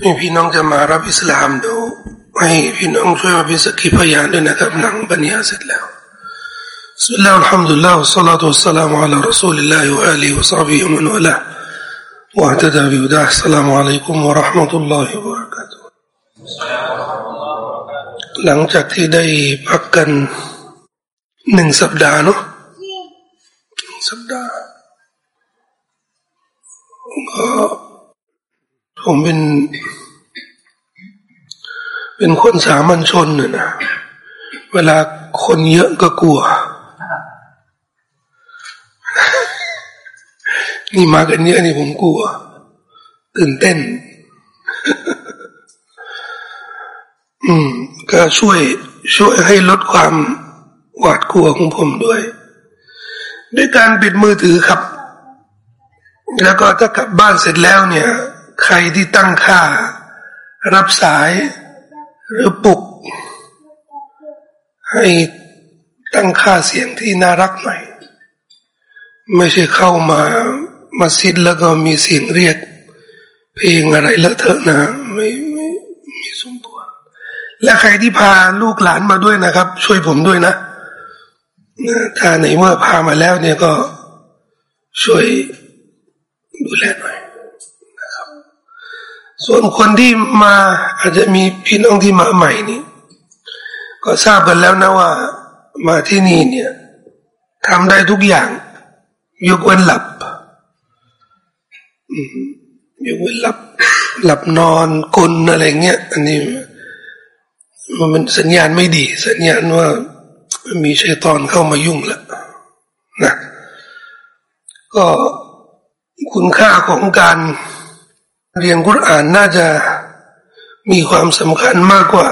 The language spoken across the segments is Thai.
มีพี่น้องจะมารับอิสลามเดี๋ยวให้พี่น้องช่วยมาเป็นสักขีพยานด้วยนะครับหลังบัญญัติเสร็จแล้ว بسم الله والحمد لله والصلاة والسلام على رسول الله وآله وصحبه ومن والاه واهتدى بهداه السلام عليكم ورحمة الله وبركاته หลังจากที่ได้พักกันหนึ่งสัปดาห์เนาะสัปดาห์ก็ ผมเป็น เป็นคนสามัญชนน่ะนะเวลาคนเยอะก็กลัว นี่มากันเยอะนี่ผมกลัว ตื่นเต้น อืม ก็ช่วย ช่วยให้ลดความหวาดกลัวของผมด้วย ด้วยการปิดมือถือครับ แล้วก็ถ้ากลับบ้านเสร็จแล้วเนี่ย ใครที่ตั้งค่า รับสายหรือปลุก ให้ตั้งค่าเสียงที่น่ารักหน่อย ไม่ใช่เข้ามามาซิดแล้วก็มีเสียงเรียก เพลงอะไรเลอะเทอะนะไม่ไม่ไม่สมควรและใครที่พาลูกหลานมาด้วยนะครับ ช่วยผมด้วยนะถ้าไหนเมื่อพามาแล้วเนี่ยก็ช่วยดูแลหน่อย ส่วนคนที่มาอาจจะมีพี่น้องที่มาใหม่นี่ก็ทราบกันแล้วนะว่า มาที่นี่เนี่ยทำได้ทุกอย่าง ยกเว้นหลับยกเว้นหลับ หลับนอนกลนอะไรเงี้ยอันนี้มันเป็นสัญญาณไม่ดี สัญญาณว่ามีชัยตอนเข้ามายุ่งแล้วนะก็คุณค่าของการ เรียนกุรอานน่าจะมีความสำคัญมากกว่า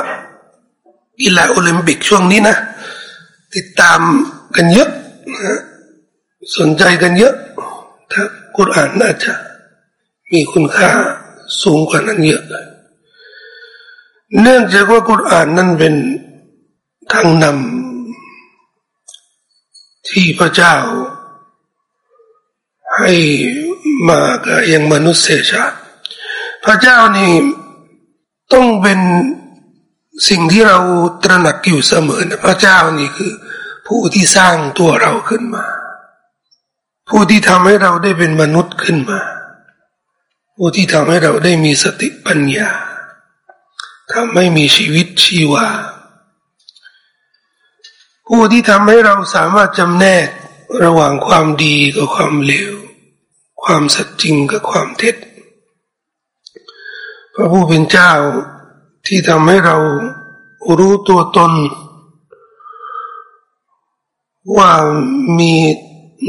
กีฬาโอลิมปิกช่วงนี้นะ ติดตามกันเยอะสนใจกันเยอะ ถ้ากุรอานน่าจะมีคุณค่าสูงกว่านั้นเยอะเลยเนื่องจากว่ากุรอานนั้นเป็นทางนำที่พระเจ้า ให้มากับยังมนุษยชาติ พระเจ้านี่ต้องเป็นสิ่งที่เราตระหนักอยู่เสมอนะพระเจ้านี่คือ ผู้ที่สร้างตัวเราขึ้นมา ผู้ที่ทำให้เราได้เป็นมนุษย์ขึ้นมา ผู้ที่ทำให้เราได้มีสติปัญญาทำให้มีชีวิตชีวา ผู้ที่ทำให้เราสามารถจำแนกระหว่างความดีกับความเลว ความสัจจริงกับความเท็จ พระผู้เป็นเจ้าที่ทำให้เรารู้ตัวตน ว่ามี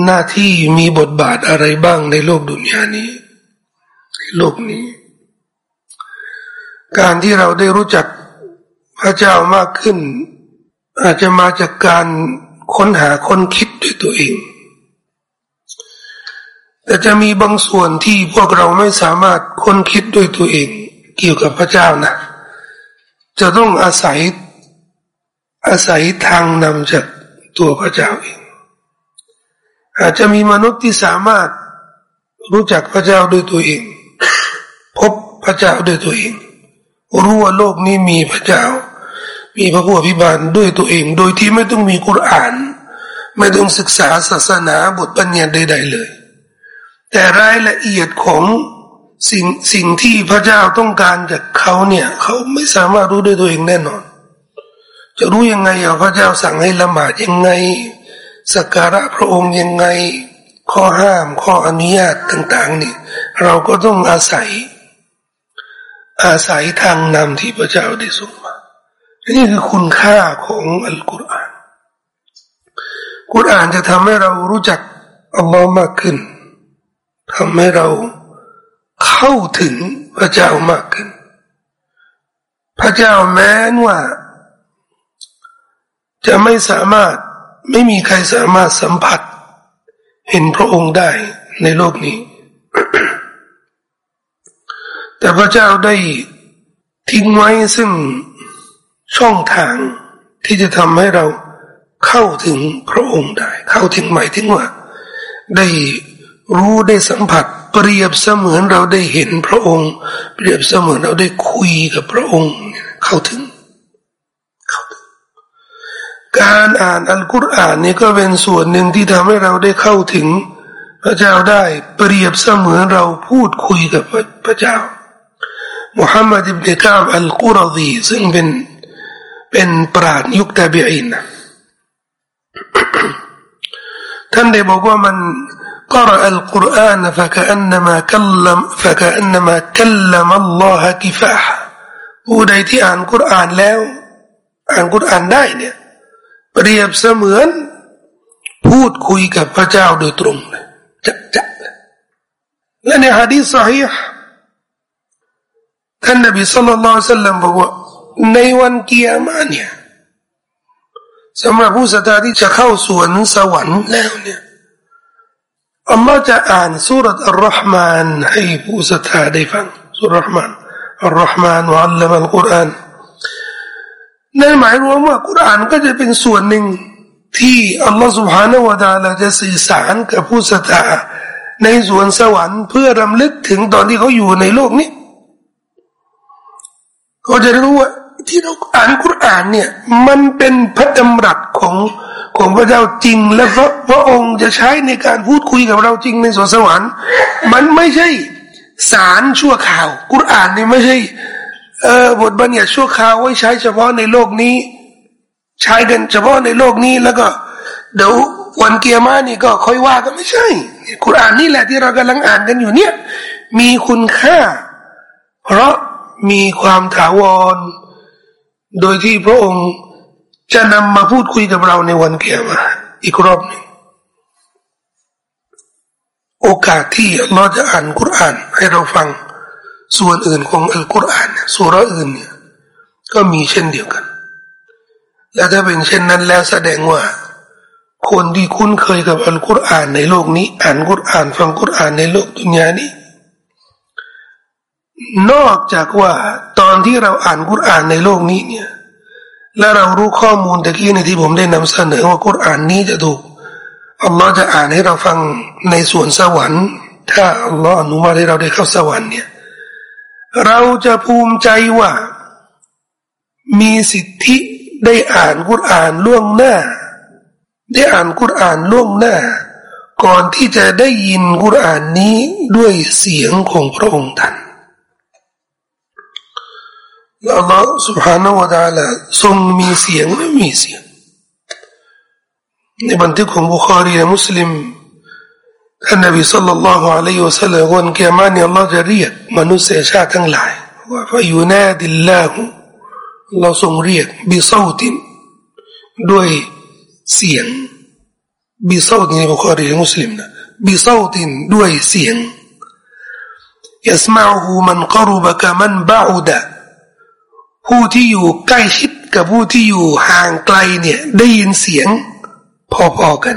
หน้าที่มีบทบาทอะไรบ้างในโลกดุนยานี้ในโลกนี้ การที่เราได้รู้จักพระเจ้ามากขึ้น อาจจะมาจากการค้นหาค้นคิดด้วยตัวเอง แต่จะมีบางส่วนที่พวกเราไม่สามารถค้นคิดด้วยตัวเอง เกี่ยวกับพระเจ้านะจะต้องอาศัยอาศัยทางนำจากตัวพระเจ้าเองอาจจะมีมนุษย์ที่สามารถรู้จักพระเจ้าด้วยตัวเอง พบพระเจ้าด้วยตัวเอง รู้ว่าโลกนี้มีพระเจ้า มีพระผู้อภิบาลด้วยตัวเอง โดยที่ไม่ต้องมีกุรอาน ไม่ต้องศึกษาศาสนาบทปัญญาใด ๆ เลย แต่รายละเอียดของ สิ่งสิ่งที่พระเจ้าต้องการจากเขาเนี่ยเขาไม่สามารถรู้ด้วยตัวเองแน่นอน จะรู้ยังไงอะพระเจ้าสั่งให้ละหมาดยังไงสักการะพระองค์ยังไง ข้อห้าม ข้ออนุญาตต่าง ๆ นี่เราก็ต้องอาศัย อาศัยทางนำที่พระเจ้าได้ส่งมานี่คือคุณค่าของอัลกุรอานกุรอานจะทำให้เรารู้จักอัลลอฮ์มากขึ้นทำให้เรา เข้าถึงพระเจ้ามากขึ้น พระเจ้าแม้นว่า จะไม่สามารถไม่มีใครสามารถสัมผัส เห็นพระองค์ได้ในโลกนี้ แต่พระเจ้าได้ทิ้งไว้ซึ่งช่องทางที่จะทำให้เราเข้าถึงพระองค์ได้ เข้าถึงหมายถึงว่า ได้ รู้ได้สัมผัส เปรียบเสมือนเราได้เห็นพระองค์ เปรียบเสมือนเราได้คุยกับพระองค์เข้าถึงเข้าถึง การอ่านอัลกุรอานนี่ก็เป็นส่วนหนึ่งที่ทำให้เราได้เข้าถึง พระเจ้าได้เปรียบเสมือนเราพูดคุยกับพระเจ้ามุฮัมมัดอิบเนกามอัลกุรดีซึ่งเป็นเป็นปราดยุคตาบีอินท่านได้บอกว่ามัน قرأ القرآن فكأنما كلم فكأنما كلم الله كفاحا ผู้ใดที่อ่านกุรอานแล้ว อ่านกุรอานได้เนี่ยเปรียบเสมือน พูดคุยกับพระเจ้าโดยตรงเลยจักจักและในฮะดีษสฮีห์ท่านนบีสุลต่านสัลลัมบอกว่าในวันเกียร์มาเนี่ยสำหรับผู้ศรัทธาที่จะเข้าสวนสวรรค์แล้วเนี่ย อัลลอฮ์จะอ่านสุรษอัลรอฮ์มานให้ผู้ศรัทธาได้ฟังสุรษอัลรอฮ์มานอัลรอฮ์มานวะอัลลัมอัลกุรอานนั่นหมายรวมว่ากุรอานก็จะเป็นส่วนหนึ่งที่อัลลอฮ์ سبحانه และ تعالى จะสื่อสารกับผู้ศรัทธาในสวนสวรรค์เพื่อรำลึกถึงตอนที่เขาอยู่ในโลกนี้เขาจะรู้ว่า ที่เราอ่านคุรานเนี่ย มันเป็นพระดำรัสของของพระเจ้าจริง และพระพระองค์จะใช้ในการพูดคุยกับเราจริงในสวนสวรรค์ มันไม่ใช่สารชั่วข่าวกุรานนี่ไม่ใช่เออบทบัญญัติชั่วข่าวไว้ใช้เฉพาะในโลกนี้ ใช้กันเฉพาะในโลกนี้แล้วก็ เดี๋ยววันเกียร์มานี่ก็ค่อยว่ากันไม่ใช่กุรานนี่แหละที่เรากำลังอ่านกันอยู่เนี่ย มีคุณค่า เพราะมีความถาวร โดยที่พระองค์จะนำมาพูดคุยกับเราในวันเกียรมาอีกรอบหนึ่งโอกาสที่เราจะอ่านกุรอานให้เราฟังส่วนอื่นของอัลกุรอานส่วนอื่นเนี่ยก็มีเช่นเดียวกัน และถ้าเป็นเช่นนั้นแล้วแสดงว่า คนที่คุ้นเคยกับอัลกุรอานในโลกนี้ อ่านกุรอานฟังกุรอานในโลกดุนยานี้ นอกจากว่าตอนที่เราอ่านกุรอานในโลกนี้เนี่ย และเรารู้ข้อมูลตะกี้ในที่ผมได้นำเสนอว่ากุรอานนี้จะถูกอัลลอฮ์จะอ่านให้เราฟังในส่วนสวรรค์ ถ้าอัลลอฮ์อนุญาตให้เราได้เข้าสวรรค์เนี่ย เราจะภูมิใจว่า มีสิทธิได้อ่านกุรอานล่วงหน้า ได้อ่านกุรอานล่วงหน้า ก่อนที่จะได้ยินกุรอานนี้ด้วยเสียงของพระองค์ท่าน อัลลอฮ์ سبحانه และ تعالى ทรงมีเสียงไม่มีเสียงในบันทึกของบุคารีและมุสลิมท่านนบีสัลลัลลอฮุอะลัยฮิวะสัลลัมวันเกียรติอัลลอฮ์จะเรียกมนุษยชาติทั้งหลายว่าฟยูนาดิลลาหุเราทรงเรียกบิซาตินด้วยเสียงบิซาตินในบุคารีและมุสลิมนะบิซาตินด้วยเสียง يسمعه من قرب كمن بعد ผู้ที่อยู่ใกล้ชิดกับผู้ที่อยู่ห่างไกลเนี่ยได้ยินเสียงพอๆกัน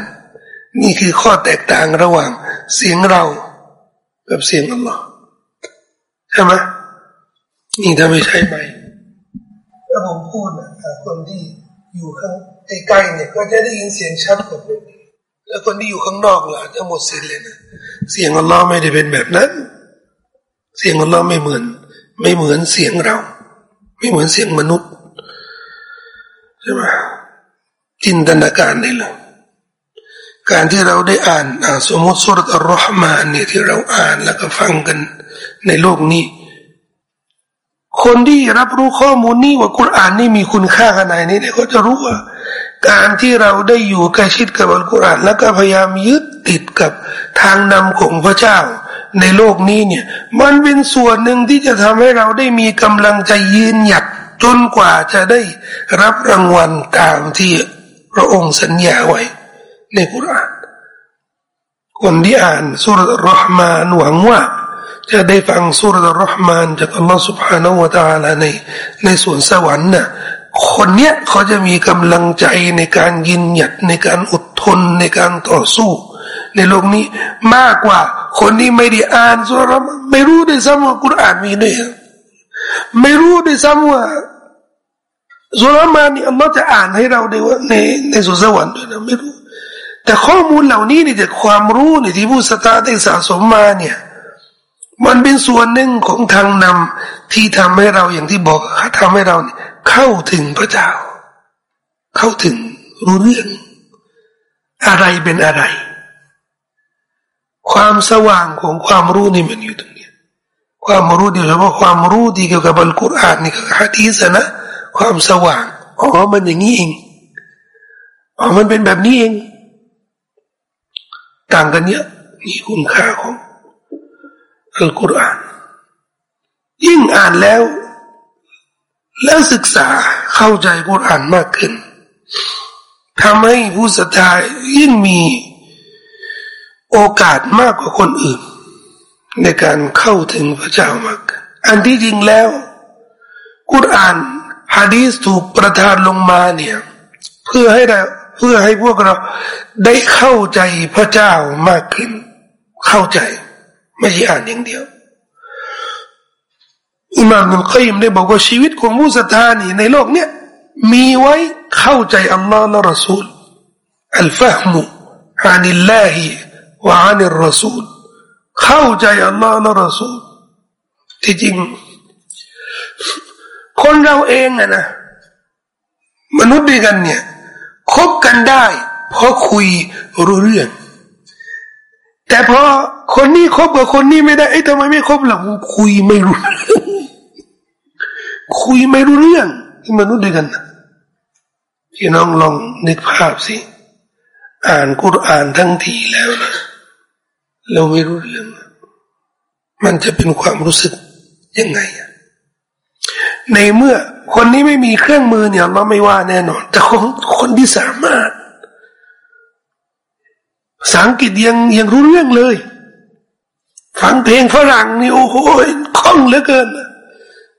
นี่คือข้อแตกต่างระหว่างเสียงเรากับเสียงอัลลอฮ์ใช่ไหมนี่ถ้าไม่ใช่ไหมถ้าผมพูดนะคนที่อยู่ข้างใกล้ๆเนี่ยก็จะได้ยินเสียงชัดกว่าผมแล้วคนที่อยู่ข้างนอกล่ะจะหมดสิ้นเลยนะเสียงอัลลอฮ์ไม่ได้เป็นแบบนั้น เสียงอัลลอฮ์ไม่เหมือน ไม่เหมือนเสียงเรา ไม่เหมือนเสียงมนุษย์ใช่ไหมจินตนาการได้เลยการที่เราได้อ่านสมมติสุรอัลรอฮ์มานเนี่ยที่เราอ่านแล้วก็ฟังกันในโลกนี้ คนที่รับรู้ข้อมูลนี้ว่ากุรอานนี่มีคุณค่าขนาดนี้เนี่ยเขาจะรู้ว่า การที่เราได้อยู่ใกล้ชิดกับอัลกุรอานแล้วก็พยายามยึดติดกับทางนำของพระเจ้า ในโลกนี้เนี่ย มันเป็นส่วนหนึ่งที่จะทำให้เราได้มีกำลังใจยืนหยัดจนกว่าจะได้รับรางวัลตามที่พระองค์สัญญาไว้ ในกุราน คนที่อ่านสุรรห์มานหวังว่า จะได้ฟังสุรรห์มานจากอัลลอฮฺ سبحانه และ تعالى ในในส่วนสวรรค์น่ะคนเนี้ยเขาจะมีกำลังใจในการยืนหยัดในการอดทนในการต่อสู้ ในโลกนี้มากกว่า คนที่ไม่ได้อ่านสุรามไม่รู้ด้วยซ้ำว่ากุรอานมีด้วยไม่รู้ด้วยซ้ำว่าสุรามานี่อัลลอฮ์จะอ่านให้เราได้ว่าในในสุสวรรค์ด้วยนะไม่รู้ แต่ข้อมูลเหล่านี้นี่จากความรู้นี่ที่ผู้ศรัทธาได้สะสมมาเนี่ยมันเป็นส่วนหนึ่งของทางนำที่ทำให้เราอย่างที่บอกทำให้เราเข้าถึงพระเจ้า เข้าถึงรู้เรื่อง อะไรเป็นอะไร ความสว่างของความรู้นี่มันอยู่ตรงนี้ ความรู้เดียวเฉพาะความรู้ที่เกี่ยวกับอัลกุรอานนี่ก็ฮะดีสนะ ความสว่างอ๋อมันอย่างนี้เองอ๋อมันเป็นแบบนี้เอง ต่างกันเยอะนี่คุณค่าของอัลกุรอานยิ่งอ่านแล้ว แล้วศึกษาเข้าใจกุรอานมากขึ้นทำให้ผู้ศรัทธายิ่งมี โอกาสมากกว่าคนอื่น ในการเข้าถึงพระเจ้ามากอันที่จริงแล้ว กุรอานฮะดีสถูกประทานลงมาเนี่ย เพื่อให้เราเพื่อให้พวกเราได้เข้าใจพระเจ้ามากขึ้น เข้าใจ ไม่ใช่อ่านอย่างเดียวอิมามนุลกัยมได้บอกว่าชีวิตของผู้ศรัทธานี่ในโลกเนี้ยมีไว้เข้าใจอัลลอฮ์และรอซูลอัลฟะฮมุอานิลลาฮิ วานิรรซูลเข้าใจอัลลอฮ์และรอซูลที่จริง คนเราเองอะนะ มนุษย์ด้วยกันเนี่ยคบกันได้เพราะคุยรู้เรื่อง แต่พอคนนี้คบกับคนนี้ไม่ได้ไอ้ทำไมไม่คบล่ะคุยไม่รู้ คุยไม่รู้เรื่องที่มนุษย์ด้วยกันพี่น้องลองนึกภาพสิ อ่านกุรอานทั้งทีแล้วนะ เราไม่รู้เรื่อง มันจะเป็นความรู้สึกยังไง ในเมื่อคนนี้ไม่มีเครื่องมือเนี่ยเราไม่ว่าแน่นอน แต่คนคนที่สามารถภาษาอังกฤษยังยังรู้เรื่องเลย ฟังเพลงฝรั่งนี่โอ้โหคล่องเหลือเกิน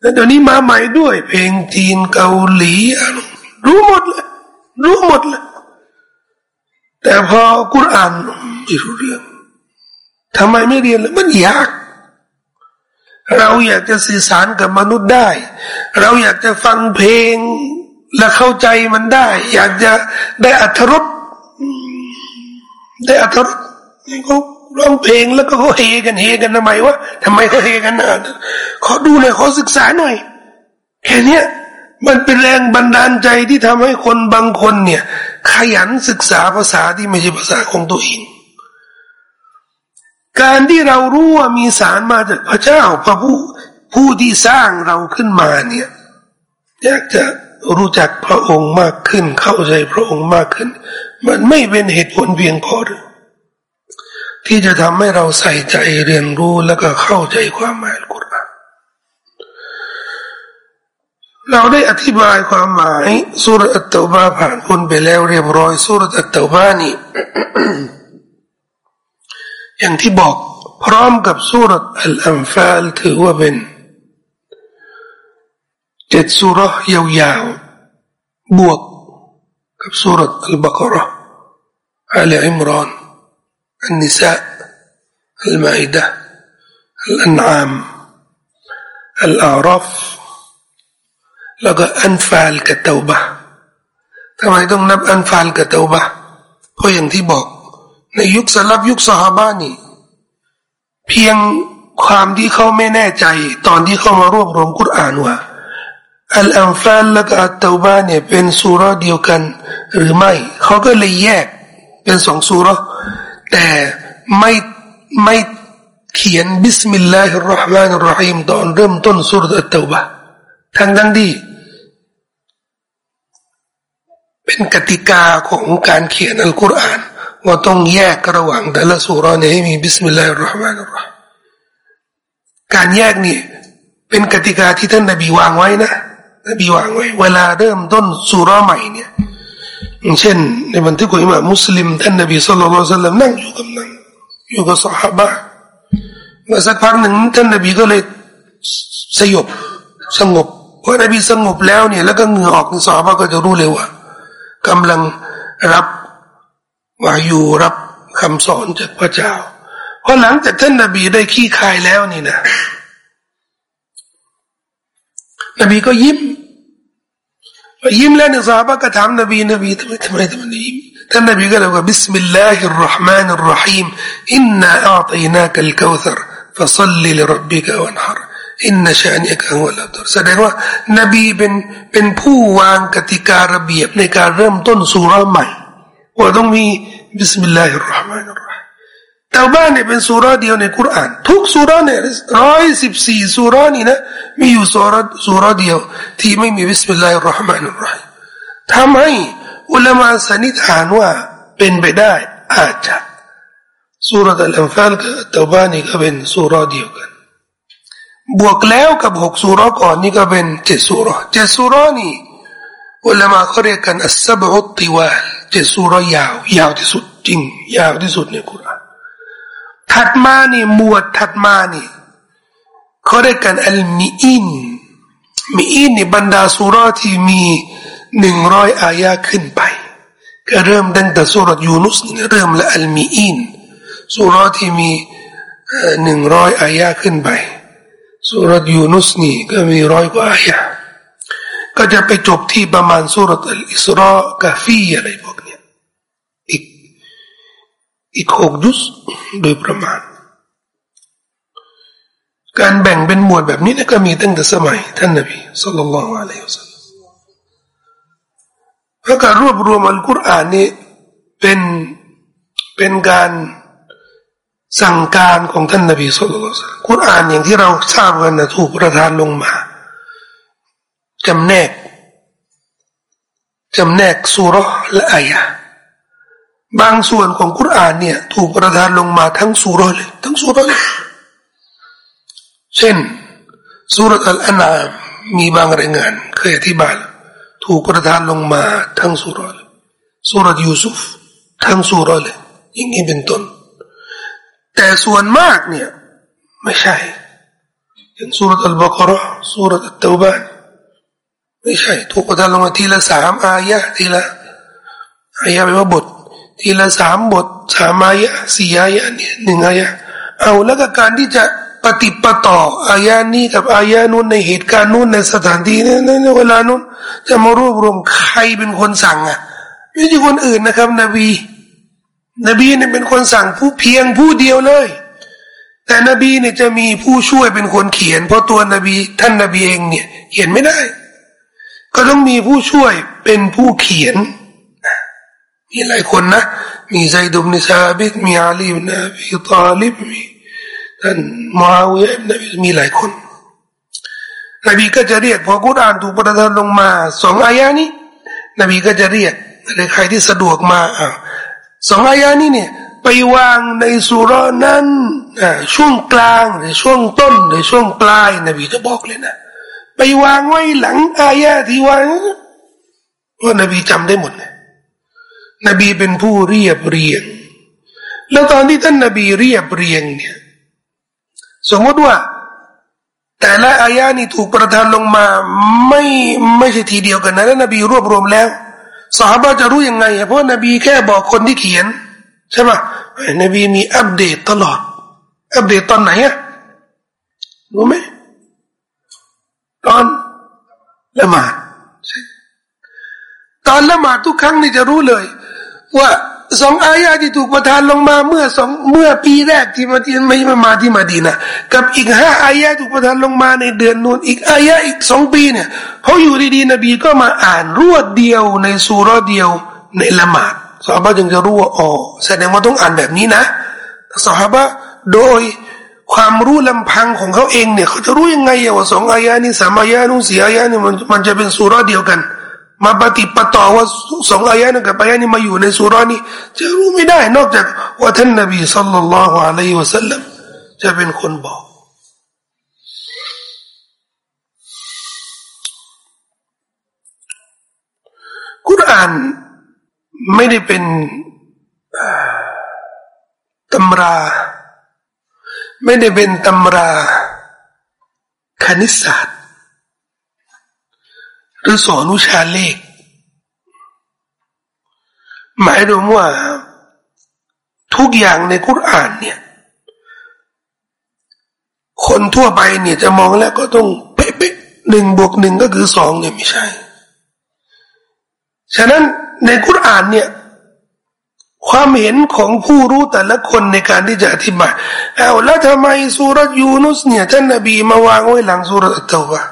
แล้วเดี๋ยวนี้มาใหม่ด้วย เพลงจีนเกาหลีรู้หมดเลยรู้หมดเลยแต่พอกุรอานไม่รู้เรื่อง ทำไมไม่เรียนเลยมันยาก เราอยากจะสื่อสารกับมนุษย์ได้ เราอยากจะฟังเพลง และเข้าใจมันได้ อยากจะได้อัธรสได้อัธรสนี่เขาร้องเพลงแล้วก็เขาเฮกันเฮกันทำไมวะทำไมเขาเฮกันอะขอดูหน่อยขอศึกษาหน่อยแค่นี้มันเป็นแรงบันดาลใจที่ทำให้คนบางคนเนี่ย ขยันศึกษาภาษาที่ไม่ใช่ภาษาของตัวเอง การที่เรารู้ว่ามีสารมาจากพระเจ้าพระผู้ผู้ที่สร้างเราขึ้นมาเนี่ยอยากจะรู้จักพระองค์มากขึ้น เข้าใจพระองค์มากขึ้น มันไม่เป็นเหตุผลเพียงพอหรือที่จะทำให้เราใส่ใจเรียนรู้แล้วก็เข้าใจความหมายกุรอานเราได้อธิบายความหมายสุรอัตตบาผ่านคนไปแล้วเรียบร้อยสุรอัตตบานี่ อย่างที่บอกพร้อมกับสุรอัลอัมฟาลถือว่าเป็นเจ็ดสุรยาวๆ บวกกับสุรอัลบากระอัลอิมรานอันนิสาอัลมาอิดะอัลอันอามอัลอารัฟแล้วก็อันฟาลกับเตาบะทำไมต้องนับอันฟาลกับเตาบะเพราะอย่างที่บอก ในยุคสลับยุคสหบ้านี่ เพียงความที่เขาไม่แน่ใจ ตอนที่เขามารวบรวมกุรอานว่าอัลอันฟาลและก็อัตเตาบะฮฺเนี่ยเป็นสุราเดียวกัน หรือไม่เขาก็เลยแยกเป็นสองสุราแต่ไม่ไม่เขียนبسم الله الرحمن الرحيمตอนเริ่มต้นสุเราะฮฺอัตเตาบะฮฺทั้งทั้งที่เป็นกติกาของการเขียนอัลกุรอาน ว่าต้องแยกระหว่างแต่ละสุราเนี่ยให้มีبسم الله الرحمن الرحيمการแยกนี่เป็นกติกาที่ท่านนบีวางไว้นะนบีวางไว้ เวลาเริ่มต้นสุราใหม่เนี่ยเช่น ในบันทึกของอิมามุสลิมท่านนบีสุลต่านสัลลัมนั่งอยู่กับนั่งอยู่กับสหายเมื่อสักพักหนึ่งท่านนบีก็เลยสยบสงบพอนบีสงบแล้วเนี่ย แล้วก็เหงื่อออกสหายก็จะรู้เลยว่ากำลังรับ วายูรับคำสอนจากพระเจ้า เพราะหลังจากท่านนบีได้ขี้คายแล้วนี่นะ นบีก็ยิ้มยิ้มแล้วเนี่ยซอฮาบะฮฺก็ถามนบีนบีทำไมทำไมทำไมยิ้มท่านนบีก็เลยว่าبسم الله الرحمن الرحيم إنا أعطيناك الكوثر فصل لربك وانحر إن شانئك هو الأبترแสดงว่านบีเป็นเป็นผู้วางกติการะเบียบในการเริ่มต้นสุราใหม่ ว่าต้องมีبسم الله الرحمن الرحيمเตาบะฮฺเนี่ยเป็นสุราเดียวในคุราน ทุกสุราเนี่ยร้อยสิบสี่สุรานี่นะมีอยู่สุราสุราเดียว ที่ไม่มีبسم الله الرحمن الرحيمทำให้อุลามาสันนิษฐานว่าเป็นไปได้อาจจะสุเราะฮฺอัลอันฟาลกับเตาบะฮฺนี่ก็เป็นสุราเดียวกันบวกแล้วกับหกสุราก่อนนี่ก็เป็นเจ็ดสุราเจ็ดสุรานี่อุลามาเขาเรียกกันอัสซบอุตติวาล เจ็ดสุรายาว ยาวที่สุดจริง ยาวที่สุดในคุรานถัดมานี่หมวดถัดมานี่เขาเรียกกันอัลมีอินมีอินนี่บรรดาสุราที่มีหนึ่งร้อยอายะขึ้นไป ก็เริ่มตั้งแต่สุรยูนุสนี่เริ่มละอัลมีอินสุราที่มีหนึ่งร้อยอายะขึ้นไปสุรยูนุสนี่ก็มีร้อยกว่าอายะ ก็จะไปจบที่ประมาณสุรอัลอิสรากาฟีอะไรพวกนี้อีกอีกหกยุสโดยประมาณ การแบ่งเป็นหมวดแบบนี้นะก็มีตั้งแต่สมัย ท่านนบีสุลต่านละอะลัยฮิสซาลลัมเพราะการรวบรวมอัลกุรอานนี้เป็นเป็นการสั่งการของท่านนบีสุลต่านกุรอานอย่างที่เราทราบกันนะถูกประทานลงมา จำแนกจำแนกสุรและอายะบางส่วนของกุรอานเนี่ย ถูกประทานลงมาทั้งสุรเลยทั้งสุรเลยเช่นสุรอัลอานามมีบางรายงานเคยอธิบายถูกประทานลงมาทั้งสุรเลยสุรยูซุฟทั้งสุรเลยอย่างนี้เป็นต้นแต่ส่วนมากเนี่ย ไม่ใช่อย่างสุรอัลบากระสุรอัลตบาน ไม่ใช่ถูกประทานลงมาทีละสามอายะทีละอายะแปลว่าบท ทีละสามบทสามอายะสี่อายะเนี่ยหนึ่งอายะเอาแล้วก็การที่จะปฏิปต่ออายะนี้กับอายะนู้นในเหตุการณ์นู้นในสถานที่ในในเวลานู้นจะมารวบรวมใครเป็นคนสั่งอะไม่ใช่คนอื่นนะครับ นบี นบีเนี่ยเป็นคนสั่งผู้เพียงผู้เดียวเลย แต่นบีเนี่ยจะมีผู้ช่วยเป็นคนเขียน เพราะตัวนบีท่านนบีเองเนี่ยเขียนไม่ได้ ก็ต้องมีผู้ช่วยเป็นผู้เขียน มีหลายคนนะ มีไซดุบนิซาบิดมีอาลีบนบีตาลิบมีท่านมาวิยนบีมีหลายคนนบีก็จะเรียกพอกุรอานถูกประทานลงมาสองอายานี้ นบีก็จะเรียกใครที่สะดวกมาอ่าสองอายานี้เนี่ยไปวางในสุรานั้นช่วงกลางหรือช่วงต้นหรือช่วงปลายนบีจะบอกเลยนะ ไปวางไว้หลังอายะที่วางเพราะนบีจำได้หมดเลยนบีเป็นผู้เรียบเรียง แล้วตอนที่ท่านนบีเรียบเรียงเนี่ย สมมติว่า แต่ละอายะนี้ถูกประทานลงมาไม่ไม่ใช่ทีเดียวกันนะแล้วนบีรวบรวมแล้วสาบะจะรู้ยังไง เพราะนบีแค่บอกคนที่เขียน ใช่ไหมนบีมีอัปเดตตลอด อัปเดตตอนไหนอะรู้ไหม ตอนละหมาดตอนละหมาดทุกครั้งนี่จะรู้เลย ว่าสองอายาที่ถูกประทานลงมาเมื่อสองเมื่อปีแรกที่มาที่ไม่มามาที่มาดีนะกับอีกห้าอายาถูกประทานลงมาในเดือนนู้นอีกอายาอีกสองปีเนี่ยเขาอยู่ดีๆนบีก็มาอ่านรวดเดียวในสุรเดียวในละหมาดสาบะจึงจะรู้ว่าอ๋อแสดงว่าต้องอ่านแบบนี้นะสาบะโดย ความรู้ลำพังของเขาเองเนี่ยเขาจะรู้ยังไงว่าสองอายะนี้สามอายะนู้นสี่อายะนี่มันมันจะเป็นสุราเดียวกัน มาปฏิปต่อว่าสองอายะนึงกับอายะนี้มาอยู่ในสุรานี้จะรู้ไม่ได้นอกจากว่าท่านนบีสัลลัลลอฮุอะลัยฮิวะสัลลัมจะเป็นคนบอกกุรอานไม่ได้เป็นตำรา ไม่ได้เป็นตำราคณิตศาสตร์ หรือสอนวิชาเลข หมายรวมว่าทุกอย่างในคุรานเนี่ย คนทั่วไปเนี่ยจะมองแล้วก็ต้องเป๊ะๆหนึ่งบวกหนึ่งก็คือสองเนี่ยไม่ใช่ ฉะนั้นในคุรานเนี่ย ความเห็นของผู้รู้แต่ละคนในการที่จะอธิบายเอาแล้วทำไมสุรยูนุสเนี่ยท่านนบีมาวางไว้หลังสุรตตวะ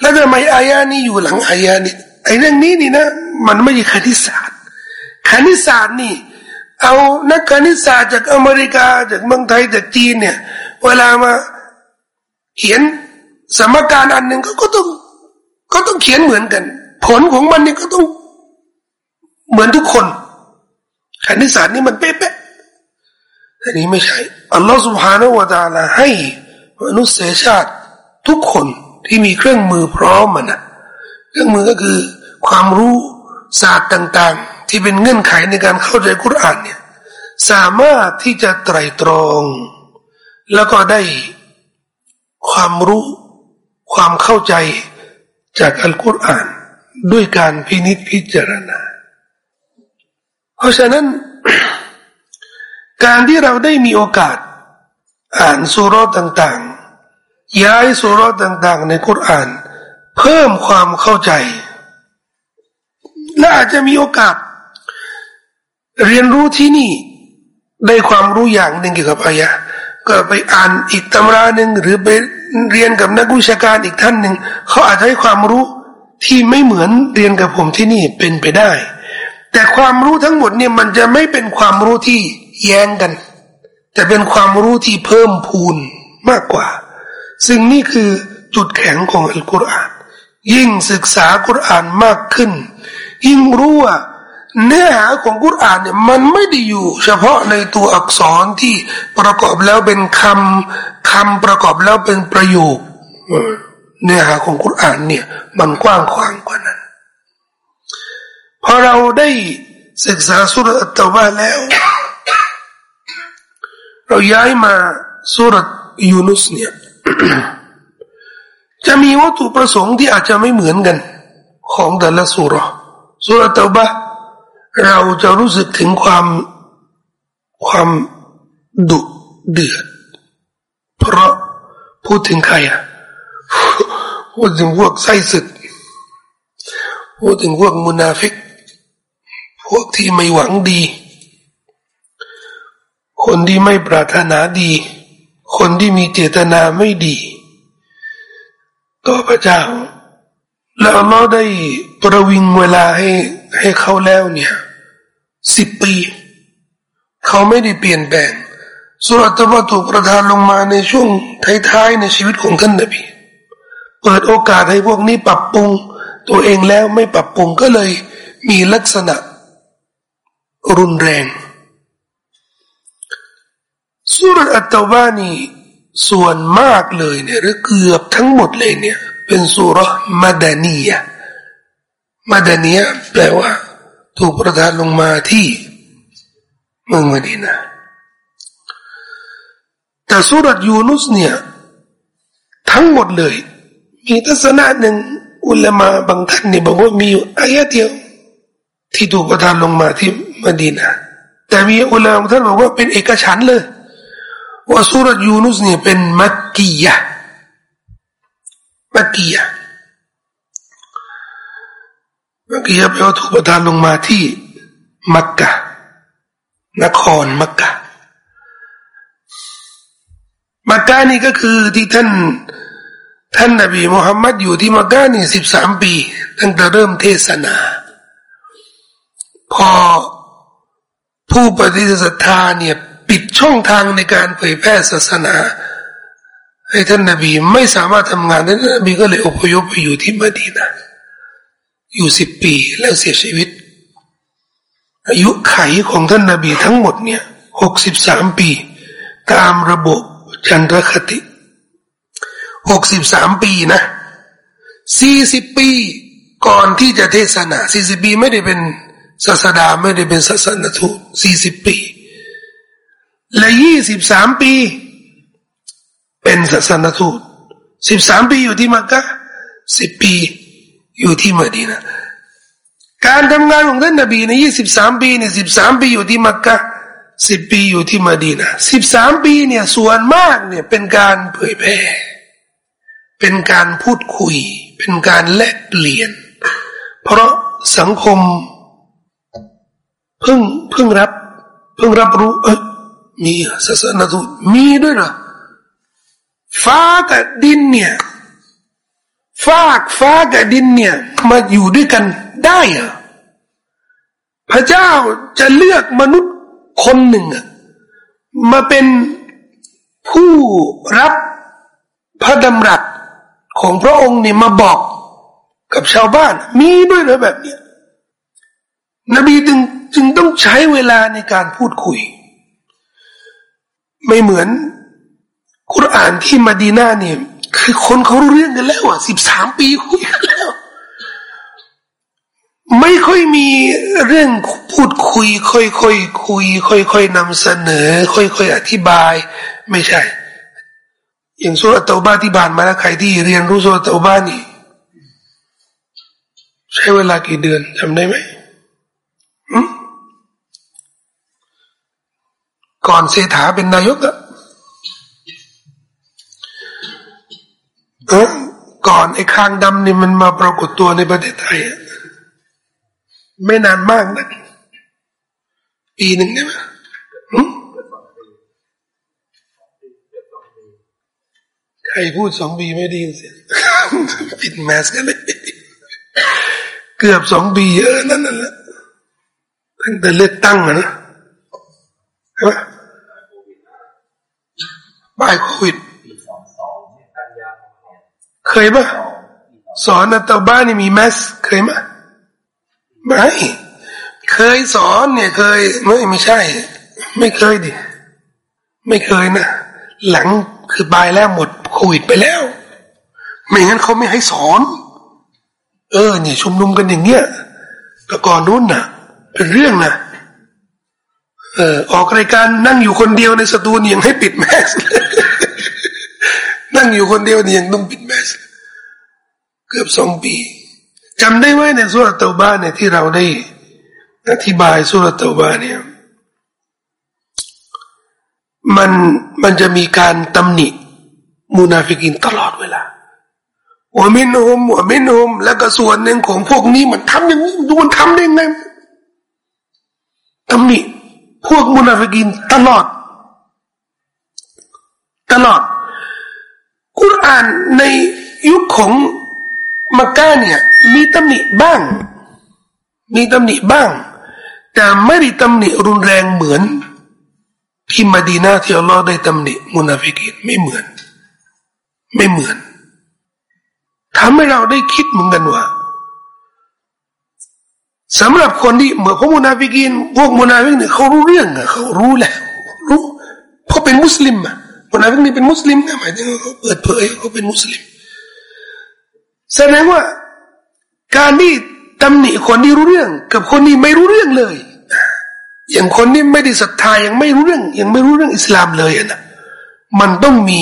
แล้วทำไมอายานี้อยู่หลังอายานี้ไอ้เรื่องนี้นี่นะ มันไม่ใช่คณิตศาสตร์คณิตศาสตร์นี่ เอานักคณิตศาสตร์จากอเมริกาจากเมืองไทยจากจีนเนี่ยเวลามาเขียนสมการอันหนึ่งก็ต้องก็ต้องเขียนเหมือนกัน ผลของมันนี่ก็ต้องเหมือนทุกคน คณิตศาสตร์นี่มันเป๊ะๆอันนี้ไม่ใช่อัลลอฮฺสุบฮานาวะตาลาให้มนุษยชาติทุกคนที่มีเครื่องมือพร้อมมันนะเครื่องมือก็คือความรู้ศาสตร์ต่างๆ ที่เป็นเงื่อนไขในการเข้าใจกุรอานเนี่ยสามารถที่จะไตรตรอง แล้วก็ได้ความรู้ความเข้าใจจากอัลกุรอาน ด้วยการพินิจพิจารณา ราะฉะนั้น การที่เราได้มีโอกาส อ่านสุรต่างๆ ย้ายสุรต่าง ๆ ในกุรอาน เพิ่มความเข้าใจ และอาจจะมีโอกาส เรียนรู้ที่นี่ ได้ความรู้อย่างหนึ่งเกี่ยวกับอายะก็ไปอ่านอีกตำราหนึ่งหรือไปเรียนกับนักวิชาการอีกท่านหนึ่งเขาอาจจะให้ความรู้ที่ไม่เหมือนเรียนกับผมที่นี่เป็นไปได้ แต่ความรู้ทั้งหมดเนี่ยมันจะไม่เป็นความรู้ที่แย้งกัน แต่เป็นความรู้ที่เพิ่มพูนมากกว่า ซึ่งนี่คือจุดแข็งของอัลกุรอาน ยิ่งศึกษากุรอานมากขึ้น ยิ่งรู้ว่าเนื้อหาของกุรอานเนี่ยมันไม่ได้อยู่ เฉพาะในตัวอักษรที่ประกอบแล้วเป็นคำคำประกอบแล้วเป็นประโยคเนื้อหาของกุรอานเนี่ยมันกว้างขวางกว่านั้น พอเราได้ศึกษาสุรอัตตะวาแล้ว เราย้ายมาสุรยูนุสเนี่ยจะมีวัตถุประสงค์ที่อาจจะไม่เหมือนกัน ของแต่ละสุรสุรตะบะเราจะรู้สึกถึงความความดุเดือด เพราะพูดถึงใครอะพูดถึงพวกไส้ศึก พูดถึงพวกมุนาฟิก พวกที่ไม่หวังดี คนที่ไม่ปรารถนาดี คนที่มีเจตนาไม่ดีต่อพระเจ้าแล้วเราได้ประวิงเวลาให้ให้เขาแล้วเนี่ยสิบปี เขาไม่ได้เปลี่ยนแปลงสุรตะวถูกประทานลงมาในช่วงท้ายๆในชีวิตของท่านนบีเปิดโอกาสให้พวกนี้ปรับปรุง ตัวเองแล้วไม่ปรับปรุงก็เลยมีลักษณะ รุนแรงสุรอัตตวานีส่วนมากเลยเนี่ยหรือเกือบทั้งหมดเลยเนี่ย เป็นสุรมาดานียมาดานียแปลว่า ถูกประทานลงมาที่เมืองมดีนาแต่สุรยูนุสเนี่ย ทั้งหมดเลย มีทัศนะหนึ่งอุลามาบางท่านเนี่ยบอกว่ามีอายะเดียวที่ถูกประทานลงมาที่ มดีนาแต่มีอุลามท่านบอกว่าเป็นเอกฉันเลยว่าสุรยูนุสเนี่ยเป็นมักกียะมักกียะมื่อกี้แปลว่าถูกประทานลงมาที่มักกะนครมักกะมักกะนี่ก็คือที่ท่านท่านนบีมุฮัมมัดอยู่ที่มักกะนี่สิบสามปีตั้งแต่เริ่มเทศนา พอ ผู้ปฏิเสธศรัทธาเนี่ยปิดช่องทางในการเผยแพร่ศาสนาให้ท่านนบีไม่สามารถทำงานได้ท่านนบีก็เลยอพยพไปอยู่ที่มดีนาอยู่สิบปีแล้วเสียชีวิต อายุไขของท่านนาบีทั้งหมดเนี่ยหกสิบสามปี ตามระบบจันทรคติหกสิบสามปีนะสี่สิบปีก่อนที่จะเทศนาสี่สิบปีไม่ได้เป็น ศาสดาไม่ได้เป็นศาสนทูตสี่สิบปี และยี่สิบสามปี เป็นศาสนทูตสิบสามปีอยู่ที่มักกะสิบปีอยู่ที่มดีนะการทำงานของท่านนบีในยี่สิบสามปีเนี่ยสิบสามปีอยู่ที่มักกะสิบปีอยู่ที่มดีนะสิบสามปีเนี่ยส่วนมากเนี่ยเป็นการเผยแพร่เป็นการพูดคุย เป็นการแลกเปลี่ยน เพราะสังคม เพิ่งเพิ่งรับ เพิ่งรับรู้ เออมีศาสนาทูตมีด้วยเหรอฟ้ากับดินเนี่ยฟากฟ้ากับดินเนี่ยมาอยู่ด้วยกันได้เหรอพระเจ้าจะเลือกมนุษย์คนหนึ่งมาเป็นผู้รับพระดำรัสของพระองค์เนี่ยมาบอกกับชาวบ้าน มีด้วยเหรอแบบเนี้ยนบีจึง จึงต้องใช้เวลาในการพูดคุย ไม่เหมือนคุรานที่มาดีนาเนี่ย คือคนเขาเรื่องกันแล้วอะสิบสามปีคุยกันแล้ว ไม่ค่อยมีเรื่องพูดคุย ค่อยค่อยคุย ค่อยค่อยนำเสนอ ค่อยค่อยอธิบาย ไม่ใช่ อย่างสุรตบ้าที่บานมาแล้วใครที่เรียนรู้สุรตบ้านี่ใช้เวลากี่เดือนจำได้ไหม ก่อนเศรษฐาเป็นนายกอะเออก่อนไอ้คางดำนี่มันมาปรากฏตัวในประเทศไทยไม่นานมากนะปีหนึ่งได้ไหมใครพูดสองปีไม่ดีเสียปิดแมสกันเลยเกือบสองปีเออนั่นนั่นแหละตั้งแต่เลือกตั้งนะใช่ไหม บายโควิดเคยปะสอนอัตบ้านนี่มีแมสเคยไหมไม่เคยสอนเนี่ยเคยไม่ไม่ใช่ ไม่เคยดิไม่เคยนะหลังคือบายแล้วหมดโควิดไปแล้ว ไม่งั้นเขาไม่ให้สอน เออ เนี่ยชุมนุมกันอย่างเงี้ยแต่ก่อนนู้นน่ะ เป็นเรื่องนะ เออออกรายการนั่งอยู่คนเดียวในสตูนยังให้ปิดแมสนั่งอยู่คนเดียวนี่ยังต้องปิดแมสเกือบสองปีจำได้ไหมในสุรเตาบ้านเนี่ยที่เราได้อธิบายสุรเตาบ้านเนี่ยมันมันจะมีการตำหนิมูนาฟิกินตลอดเวลาومنهم ومنهمแล้วก็ส่วนหนึ่งของพวกนี้มันทำอย่างนี้ดูมันทำได้ไงตำหนิ พวกมุนาฟิกินตลอด ตลอด กุรอานในยุคของมักกะเนี่ยมีตำหนิบ้าง มีตำหนิบ้าง แต่ไม่ได้ตำหนิรุนแรงเหมือน ที่มาดีนาที่อัลลอฮ์ได้ตำหนิมุนาฟิกินไม่เหมือน ไม่เหมือนทำให้เราได้คิดเหมือนกันว่า สำหรับคนที่เหมือนพวกมุนาฟิกินพวกมุนาฟิกเนี่ยเขารู้เรื่องอะเขารู้แหละรู้เพราะเป็นมุสลิมอะมุนาฟิกนี่เป็นมุสลิมนะหมายถึงเขาเปิดเผยเขาเป็นมุสลิมแสดงว่าการที่ตำหนิคนที่รู้เรื่อง กับคนที่ไม่รู้เรื่องเลย อย่างคนที่ไม่ได้ศรัทธายังไม่รู้เรื่อง ยังไม่รู้เรื่องอิสลามเลยนะมันต้องมี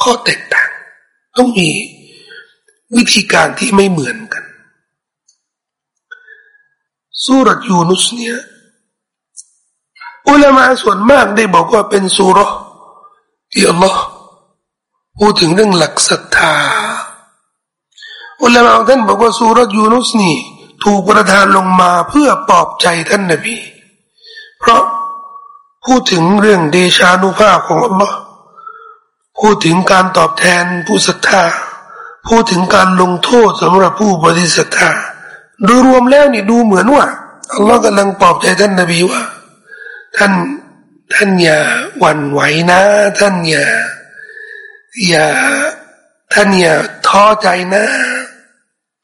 ข้อแตกต่าง ต้องมีวิธีการที่ไม่เหมือนกัน สุรยูนุสเนี่ยอุลามาส่วนมากได้บอกว่าเป็นสุรที่อัลลอฮ์พูดถึงเรื่องหลักศรัทธาอุลามาท่านบอกว่าสุรยูนุสนี่ถูกประทานลงมาเพื่อปลอบใจท่านนบีเพราะพูดถึงเรื่องเดชานุภาพของอัลลอฮ์พูดถึงการตอบแทนผู้ศรัทธา พูดถึงการลงโทษสำหรับผู้บริสุทธา โดยรวมแล้วนี่ดูเหมือนว่าอัลลอฮ์กำลังปลอบใจท่านนบีว่า ท่านท่านอย่าหวั่นไหวนะ ท่านอย่าอย่าท่านอย่าท้อใจนะ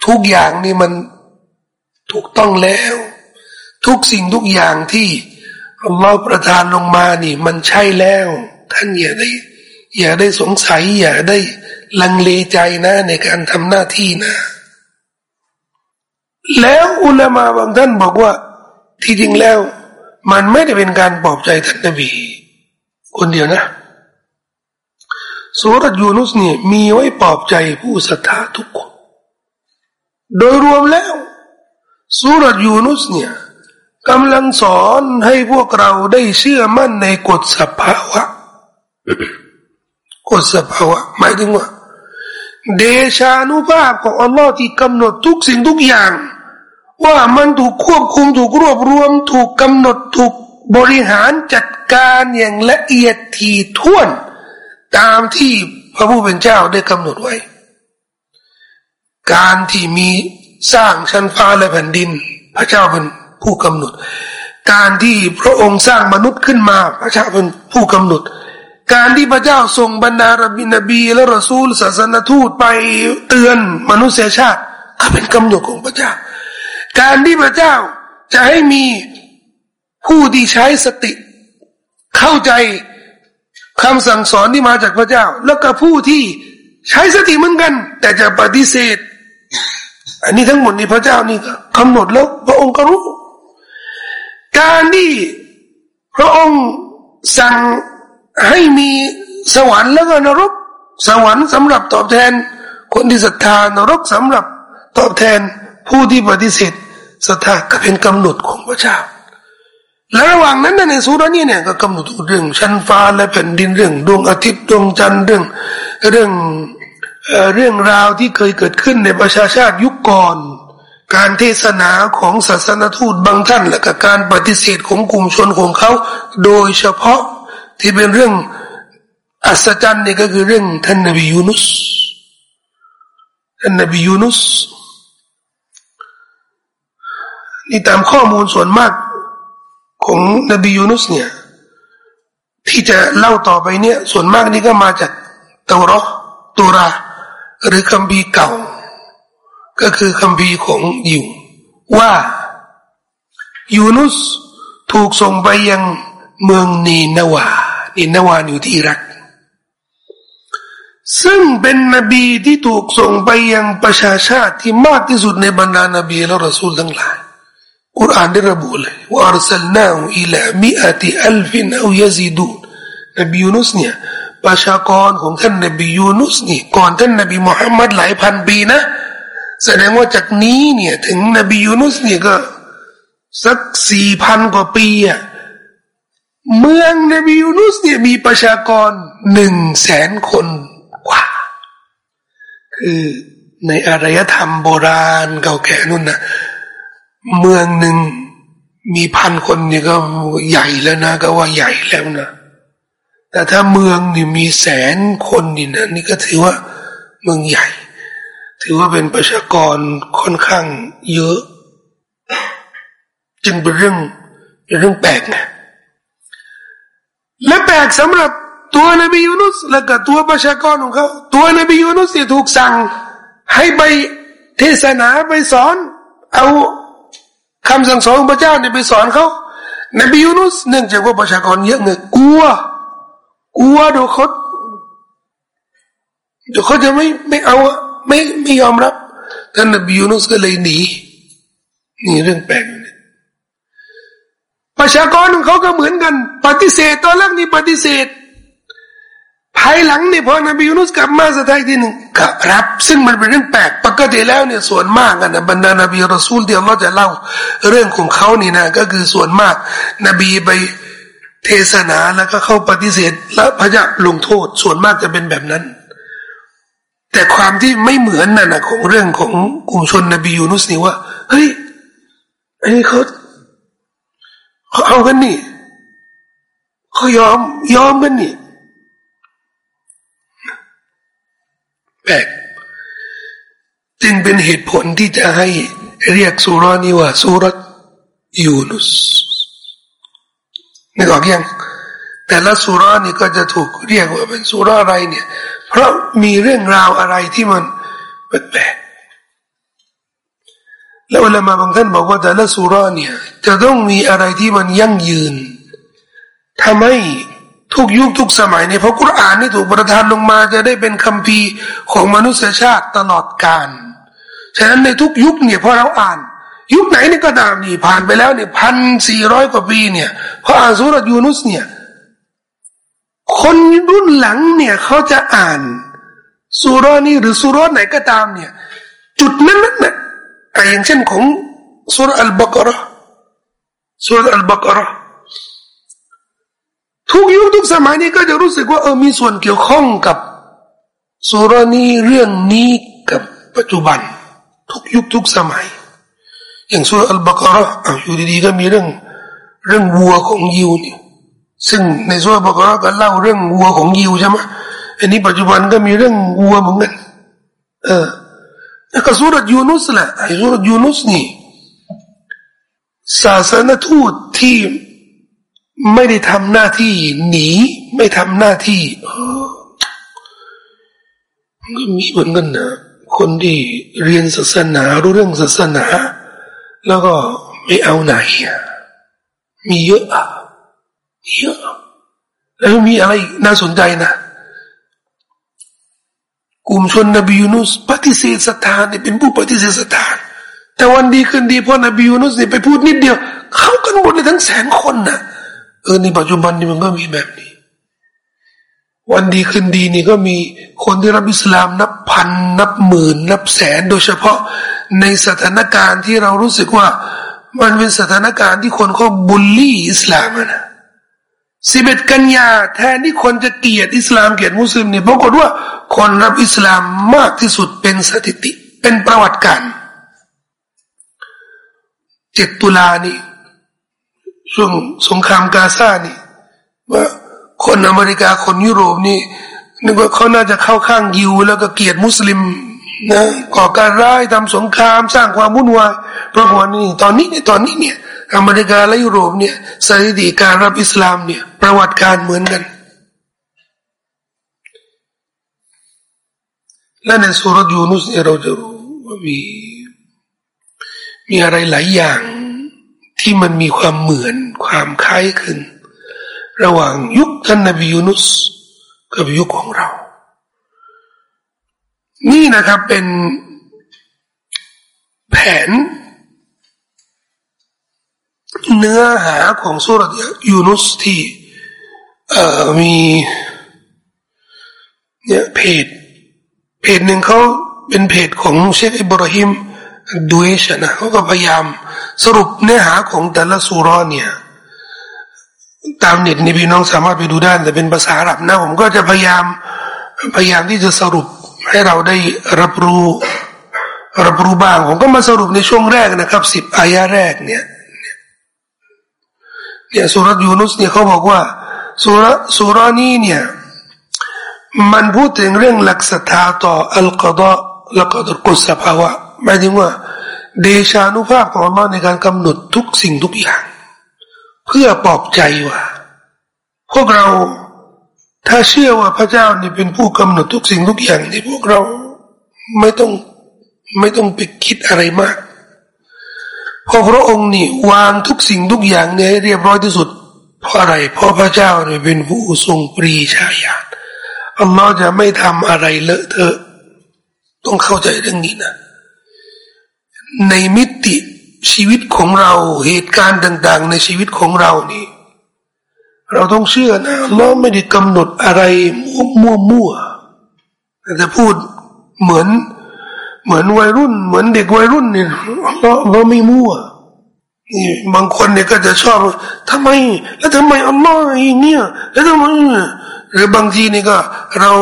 ทุกอย่างนี่มันถูกต้องแล้ว ทุกสิ่งทุกอย่างที่อัลลอฮ์ประทานลงมานี่ มันใช่แล้ว ท่านอย่าได้ อย่าได้สงสัย อย่าได้ลังเลใจนะในการทำหน้าที่นะ แล้วอุลามาบางท่านบอกว่า ที่จริงแล้ว มันไม่ได้เป็นการปลอบใจท่านนบีคนเดียวนะสุรยูนุสเนี่ยมีไว้ปลอบใจผู้ศรัทธาทุกคน โดยรวมแล้วสุรยูนุสเนี่ยกำลังสอนให้พวกเราได้เชื่อมั่นในกฎสภาวะกฎสภาวะหมายถึงว่า เดชานุภาพของอัลลอฮ์ที่กำหนดทุกสิ่งทุกอย่าง ว่ามันถูกควบคุมถูกรวบรวม ถูกกำหนดถูกบริหารจัดการอย่างละเอียดถี่ถ้วน ตามที่พระผู้เป็นเจ้าได้กำหนดไว้ การที่มีสร้างชั้นฟ้าและแผ่นดิน พระเจ้าเป็นผู้กำหนด การที่พระองค์สร้างมนุษย์ขึ้นมา พระเจ้าเป็นผู้กำหนด การที่พระเจ้าส่งบรรดารบินบีและรอซูลศาสนทูตไปเตือนมนุษยชาติก็เป็นกำหนดของพระเจ้า การที่พระเจ้าจะให้มีผู้ที่ใช้สติ เข้าใจคำสั่งสอนที่มาจากพระเจ้า แล้วก็ผู้ที่ใช้สติเหมือนกัน แต่จะปฏิเสธ อันนี้ทั้งหมดนี่พระเจ้านี่ก็กำหนดแล้วพระองค์ก็รู้ การที่พระองค์สั่งให้มีสวรรค์แล้วก็นรก สวรรค์สำหรับตอบแทน คนที่ศรัทธานรกสำหรับตอบแทนผู้ที่ปฏิเสธ ศรัทธาก็เป็นกำหนดของพระเจ้า และระหว่างนั้นในสุรานี้เนี่ยก็กำหนดเรื่องชั้นฟ้าและแผ่นดินเรื่องดวงอาทิตย์ดวงจันทร์เรื่องเรื่องเรื่องราวที่เคยเกิดขึ้นในประชาชาติยุคก่อน การเทศนาของศาสนทูตบางท่านและกการปฏิเสธของกลุ่มชนของเขา โดยเฉพาะที่เป็นเรื่องอัศจรรย์นี่ก็คือเรื่องท่านนบียูนุสท่านนบียูนุส นี่ตามข้อมูลส่วนมากของนบียูนุสเนี่ย ที่จะเล่าต่อไปเนี่ย ส่วนมากนี่ก็มาจากเตารอตุรา หรือคัมภีร์เก่า ก็คือคัมภีร์ของยิวว่ายูนุสถูกส่งไปยังเมืองนีนาวานีนาวาอยู่ที่อิรัก ซึ่งเป็นนบีที่ถูกส่งไปยังประชาชาติที่มากที่สุดในบรรดานบีและรอซูลทั้งหลาย กุรอานได้ระบุเลยว่าأرسلناه إلى مائة ألف أو يزيدون นบียูนุสเนี่ยประชากรของท่านนบียูนุสนี่ก่อนท่านนบีมุฮัมมัดหลายพันปีนะ แสดงว่าจากนี้เนี่ยถึงนบียูนุสเนี่ยก็สักสี่พันกว่าปีอะเมืองนบียูนุสเนี่ยมีประชากรหนึ่งแสนคนกว่า คือในอารยธรรมโบราณเก่าแก่นู่นนะ เมืองหนึ่งมีพันคนนี่ก็ใหญ่แล้วนะ ก็ว่าใหญ่แล้วนะ แต่ถ้าเมืองนี่มีแสนคนนี่นะนี่ก็ถือว่าเมืองใหญ่ ถือว่าเป็นประชากรค่อนข้างเยอะ จึงเป็นเรื่องเป็นเรื่องแปลกนะและแปลกสำหรับตัวนบียูนุสและก็ตัวประชากรของเขาตัวนบียูนุสเนี่ยถูกสั่ง ให้ไปเทศนาไปสอน เอา คำสั่งสอนของพระเจ้าเนี่ยไปสอนเขานบียูนุสเนื่องจากว่าประชากรเยอะเงยกลัว กลัวเดี๋ยวเขาเดี๋ยวเขาจะไม่ไม่เอาไม่ไม่ยอมรับท่านนบียูนุสก็เลยหนีนี่เรื่องแปลกประชากรของเขาก็เหมือนกัน ปฏิเสธตอนแรกนี่ปฏิเสธ ภายหลังเนี่ยพอนบียูนุสกลับมาสุดท้ายทีหนึ่งก็รับ ซึ่งมันเป็นเรื่องแปลกปกติแล้วเนี่ยส่วนมากนะบรรดานบีรอซูลที่เราจะเล่าเรื่องของเขานี่นะก็คือส่วนมาก นบีไปเทศนาแล้วก็เข้าปฏิเสธ แล้วพระเจ้าลงโทษส่วนมากจะเป็นแบบนั้น แต่ความที่ไม่เหมือนนั่นนะของเรื่องของกลุ่มชนนบียูนุสนี่ว่าเฮ้ยอันนี้เขาเขาเอากันนี่เขายอมยอมกันนี่แป ลกจึงเป็นเหตุผลที่จะให้เรียกสุรานี้ว่าสุรยูนุสนึกออกยังแต่ละสุรานี่ก็จะถูกเรียกว่าเป็นสุราอะไรเนี่ย เพราะมีเรื่องราวอะไรที่มันแปลกแล้วเวลามาบางท่านบอกว่าแต่ละสุราเนี่ยจะต้องมีอะไรที่มันยั่งยืนทำให้ ทุกยุคทุกสมัยเนี่ยเพราะกุรอานนี่ถูกประทานลงมาจะได้เป็นคัมภีร์ของมนุษยชาติตลอดกาลฉะนั้นในทุกยุคเนี่ยพอเราอ่าน ยุคไหนนี่ก็ตามนี่ผ่านไปแล้วเนี่ยพันสี่ร้อยกว่าปีเนี่ยพออ่านสุรยูนุสเนี่ยคนรุ่นหลังเนี่ยเขาจะอ่านสุรนี้หรือสุรไหนก็ตามเนี่ย จุดนั้นน่ะอย่างเช่นของสุรอัลบากระสุรอัลบากระ ทุกยุคทุกสมัยนี้ก็จะรู้สึกว่าเออมีส่วนเกี่ยวข้องกับสุรนีเรื่องนี้กับปัจจุบัน ทุกยุคทุกสมัย อย่างสุรอัลบากระอยู่ดีๆก็มีเรื่อง เรื่องวัวของยิวเนี่ยซึ่งในส่วนประกอก็เล่าเรื่องวัวของยิวใช่ไหมอันนี้ปัจจุบันก็มีเรื่องวัวเหมือนกันเออแล้วก็สุรยูนุสแหละไอ้สุรยูนุสนี่ศาสนทูตที่ ไม่ได้ทำหน้าที่หนี ไม่ทำหน้าที่ก็มีเหมือนกันนะคนที่เรียนศาสนารู้เรื่องศาสนา แล้วก็ไม่เอาไหน มีเยอะเยอะแล้วมีอะไรน่าสนใจนะ กลุ่มชนนบียูนุสปฏิเสธศรัทธาเนี่ยเป็นผู้ปฏิเสธศรัทธาแต่วันดีขึ้นดีพอนบียูนุสเนี่ยไปพูดนิดเดียว เข้ากันหมดเลยทั้งแสนคนนะ เออในปัจจุบันนี่มันก็มีแบบนี้ วันดีขึ้นดีนี่ก็มีคนที่รับอิสลามนับพันนับหมื่น นับแสนโดยเฉพาะในสถานการณ์ที่เรารู้สึกว่า มันเป็นสถานการณ์ที่คนเขาบูลลี่อิสลามนะสิบเอ็ดกันยาแทนที่คนจะเกลียดอิสลามเกลียดมุสลิมเนี่ยปรากฏว่าคนรับอิสลามมากที่สุดเป็นสถิติ เป็นประวัติการเจ็ดตุลานี่ ช่วงสงครามกาซานี่ว่าคนอเมริกาคนยุโรปนี่นึกว่าเขาน่าจะเข้าข้างยิวแล้วก็เกลียดมุสลิมนะก่อการร้ายทำสงครามสร้างความวุ่นวายเพราะว่านี่ตอนนี้เนี่ยตอนนี้เนี่ยอเมริกาและยุโรปเนี่ยสถิติการรับอิสลามเนี่ยประวัติการเหมือนกัน และในสุรยูนุสเนี่ยเราจะรู้ว่ามีมีอะไรหลายอย่าง ที่มันมีความเหมือนความคล้ายคลึงระหว่างยุคท่านนบียูนุสกับยุคของเรา นี่นะครับเป็นแผน เนื้อหาของสุรยูนุสที่มีเนี่ยเพจเพจหนึ่งเขาเป็นเพจของเชคอิบราฮิมดูเอชนะเขาก็พยายาม สรุปเนื้อหาของแต่ละสุรเนี่ยตามเน็ตนี่พี่น้องสามารถไปดูได้แต่เป็นภาษาอาหรับนะผมก็จะพยายามพยายามที่จะสรุปให้เราได้รับรู้รับรู้บ้างผมก็มาสรุปในช่วงแรกนะครับสิบอายะแรกเนี่ยเนี่ยสุรยูนุสเนี่ยเขาบอกว่าสุรสุรานี้เนี่ยมันพูดถึงเรื่องหลักศรัทธาต่ออัลกอดะและก็ตุกุศภาวะหมายถึงว่า เดชานุภาพของอัลลอฮ์ในการกำหนดทุกสิ่งทุกอย่าง เพื่อปลอบใจว่า พวกเราถ้าเชื่อว่าพระเจ้านี่เป็นผู้กำหนดทุกสิ่งทุกอย่างที่พวกเราไม่ต้องไม่ต้องไปคิดอะไรมากพราะพระองค์นี่วางทุกสิ่งทุกอย่างเนี่ยเรียบร้อยที่สุด เพราะอะไร เพราะพระเจ้าเนี่ยเป็นผู้ทรงปรีชาญาณอัลลอฮ์จะไม่ทำอะไรเลอะเทอะ ต้องเข้าใจเรื่องนี้นะ ในมิติชีวิตของเราเหตุการณ์ต่าง ๆ ในชีวิตของเรานี่ เราต้องเชื่อนะเราไม่ได้กำหนดอะไรมั่วมั่วแต่พูดเหมือน เหมือนวัยรุ่น เหมือนเด็กวัยรุ่นเนี่ยเราเราไม่มั่วนี่บางคนเนี่ยก็จะชอบทำไม แล้วทำไมอัลลอฮ์อย่างเงี้ยแล้วทำไมหรือบางทีนี่ก็ เรา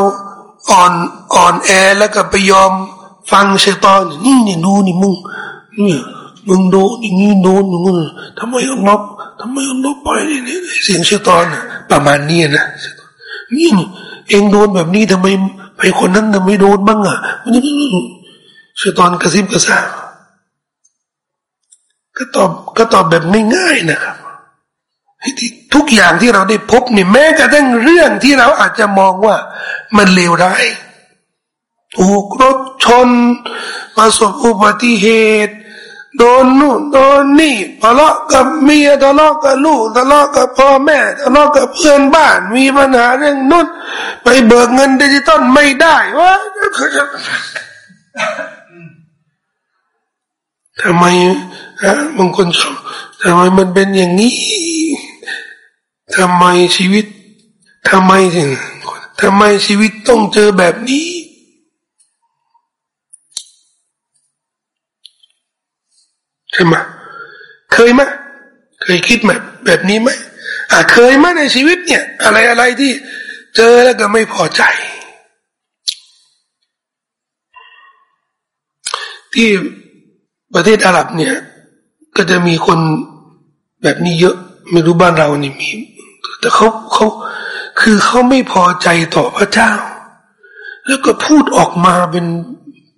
อ่อนอ่อนแอแล้วก็ไปยอม ฟังเชตอนนี่นี่ดูนี่มึงนี่มึงโดนอย่างนี้โดนมึงทำไมอัลลอฮ์ทำไมอัลลอฮ์ปล่อยนี่เสียงเชตอนประมาณนี้นะนี่เองโดนแบบนี้ทำไมไปคนนั้นทำไมโดนบ้างอะชัยตอนกระซิบกระซาบก็ตอบก็ตอบแบบไม่ง่ายนะครับทุกอย่างที่เราได้พบนี่แม้กระทั่งเรื่องที่เราอาจจะมองว่ามันเลวร้าย ถูกรถชนประสบอุบัติเหตุโดนนู่นโดนนี่ทะเลาะกับเมียทะเลาะกับลูกทะเลาะกับพ่อแม่ทะเลาะกับเพื่อนบ้าน มีปัญหาเรื่องนู่นไปเบิกเงินดิจิตอลไม่ได้วะทำไมฮะบางคนชอบทำไมมันเป็นอย่างนี้ทำไมชีวิตทำไมถึงทำไมชีวิตต้องเจอแบบนี้ ใช่ไหมเคยไหมเคยคิดแบบแบบนี้ไหมอ่าเคยไหมในชีวิตเนี่ย อะไรอะไรที่เจอแล้วก็ไม่พอใจ ที่ประเทศอาหรับเนี่ย ก็จะมีคนแบบนี้เยอะไม่รู้บ้านเรานี่มี แต่เขาเขาคือเขาไม่พอใจต่อพระเจ้า แล้วก็พูดออกมาเป็น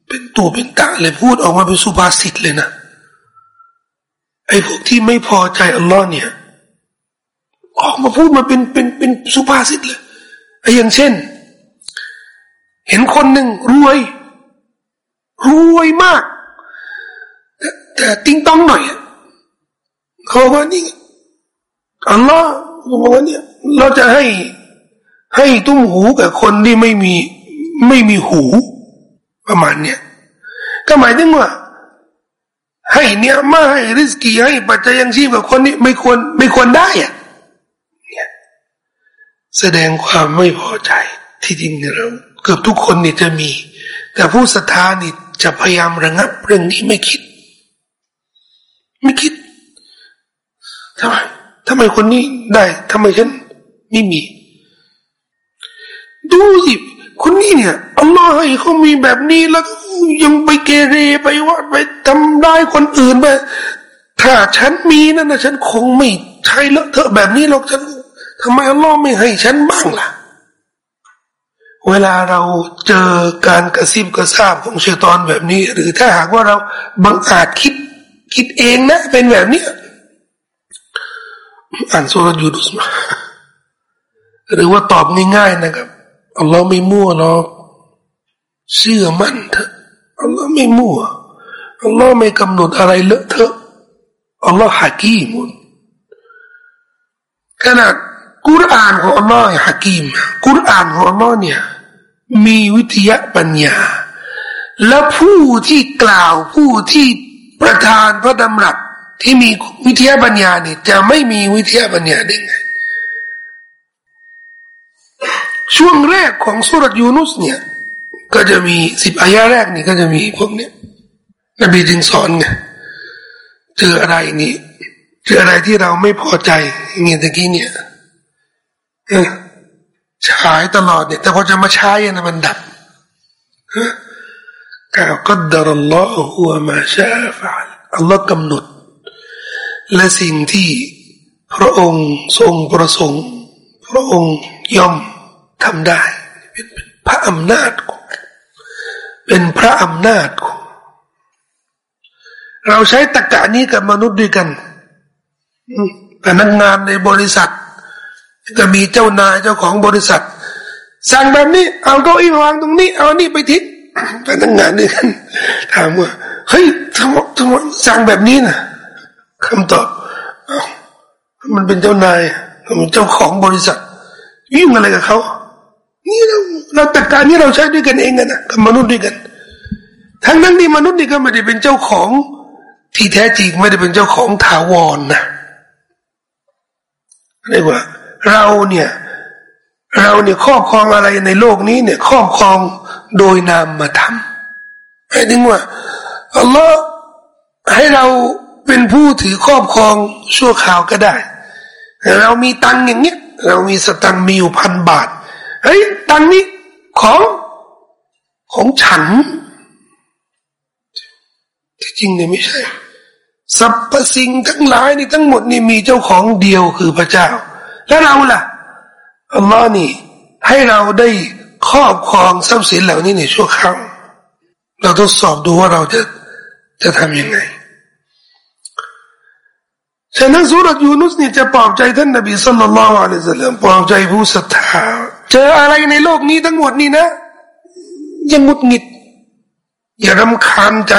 เป็นตัวเป็นตาเลยพูดออกมาเป็นสุภาษิตเลยนะ ไอ้พวกที่ไม่พอใจอัลลอฮ์เนี่ย ออกมาพูดมาเป็นเป็นเป็นสุภาษิตเลยไอ้อย่างเช่น เห็นคนหนึ่งรวย รวยมาก แต่ติ้งต้องหน่อยเขาบอกว่านี่อัลลอฮ์บอกว่าเนี่ย เราจะให้ให้ตุ้มหูกับคนที่ไม่มีไม่มีหูประมาณเนี้ยก็หมายถึงว่า ให้เนี่ยมาให้ริสกีให้ปัจจัยยังชีพกับคนนี้ไม่ควรไม่ควรได้อะเนี่ยแสดงความไม่พอใจ ที่จริงเนี่ยเราเกือบทุกคนนี่จะมี แต่ผู้ศรัทธานี่จะพยายามระงับเรื่องนี้ไม่คิด ไม่คิดทำไมทำไมคนนี้ได้ทำไมฉันไม่มี ดูสิคนนี้เนี่ยอัลลอฮ์ให้เขามีแบบนี้แล้ว ยังไปเกเรไปว่าไปทำร้ายคนอื่นไปถ้าฉันมีนั่นนะฉันคงไม่ใช่เลอะเทอะแบบนี้หรอกฉันทำไมอัลลอฮ์ไม่ให้ฉันบ้างล่ะ เวลาเราเจอการกระซิบกระซาบของเชตอนแบบนี้ หรือถ้าหากว่าเราบังอาจคิดคิดเองนะ เป็นแบบนี้อ่านสุรยูดุสมาหรือว่าตอบง่ายๆนะครับอัลลอฮ์ไม่มั่วหรอกเชื่อมั่นเถอะ อัลลอฮ์ไม่มั่วอัลลอฮ์ไม่กำหนดอะไรเลอะเทอะอัลลอฮ์ฮะกีมุนขนาดกุรอานของอัลลอฮ์ฮะกีมกุรอานของอัลลอฮ์เนี่ยมีวิทยาปัญญา และผู้ที่กล่าวผู้ที่ประทานพระดำรัสที่มีวิทยาปัญญาเนี่ยจะไม่มีวิทยาปัญญาได้ไงช่วงแรกของสุรยูนุสเนี่ย ก็จะมีสิบอายะแรกนี่ก็จะมีพวกเนี้ยนบีจึงสอนไงเจออะไรนี่เจออะไรที่เราไม่พอใจอย่างเงี้ยตะกี้เนี่ยฉายตลอดเนี่ย แต่พอจะมาใช้นะมันดับกล่าวก็ดารลอฮฺวะมาชาฟะอัลลอฮ์กำหนด และสิ่งที่พระองค์ทรงประสงค์ พระองค์ย่อมทำได้ เป็นพระอำนาจของ เป็นพระอำนาจ เราใช้ตะกะนี้กับมนุษย์ด้วยกันพนักงานในบริษัท ก็มีเจ้านายเจ้าของบริษัท สั่งแบบนี้ เอาเก้าอี้วางตรงนี้ เอานี่ไปทิ้งพนักงานด้วยกัน ถามว่าเฮ้ยทำไมทำไมสั่งแบบนี้นะคำตอบมันเป็นเจ้านายมันเจ้าของบริษัท ยุ่งอะไรกับเขา นี่เราเราตัดการนี้เราใช้ด้วยกันเองกันนะกับมนุษย์ด้วยกัน ทั้งนั้นที่มนุษย์นี่ก็ไม่ได้เป็นเจ้าของ ที่แท้จริงไม่ได้เป็นเจ้าของถาวรนนะเรียกว่า เราเนี่ย เราเนี่ยครอบครองอะไรในโลกนี้เนี่ย ครอบครองโดยนามมาทำหมายถึงว่าอัลลอฮ์ให้เราเป็นผู้ถือครอบครองชั่วข่าวก็ได้ เรามีตังอย่างเงี้ย เรามีสตังมีอยู่พันบาท เฮ้ยตังนี้ของของฉันที่จริงเนี่ยไม่ใช่สรรพสิ่งทั้งหลายนี่ทั้งหมดนี่มีเจ้าของเดียวคือพระเจ้า แล้วเราล่ะอัลลอฮ์นี่ ให้เราได้ครอบครองทรัพย์สินเหล่านี้ในชั่วคราวเราทดสอบดูว่าเราจะจะทำยังไงฉะนั้นสุรยูนุสนี่จะปลอบใจท่านนบีสุลต่านละอัลลอฮฺสัลมปลอบใจผู้ศรัทธา เจออะไรในโลกนี้ทั้งหมดนี่นะยังมุดงิด อย่ารำคาญใจ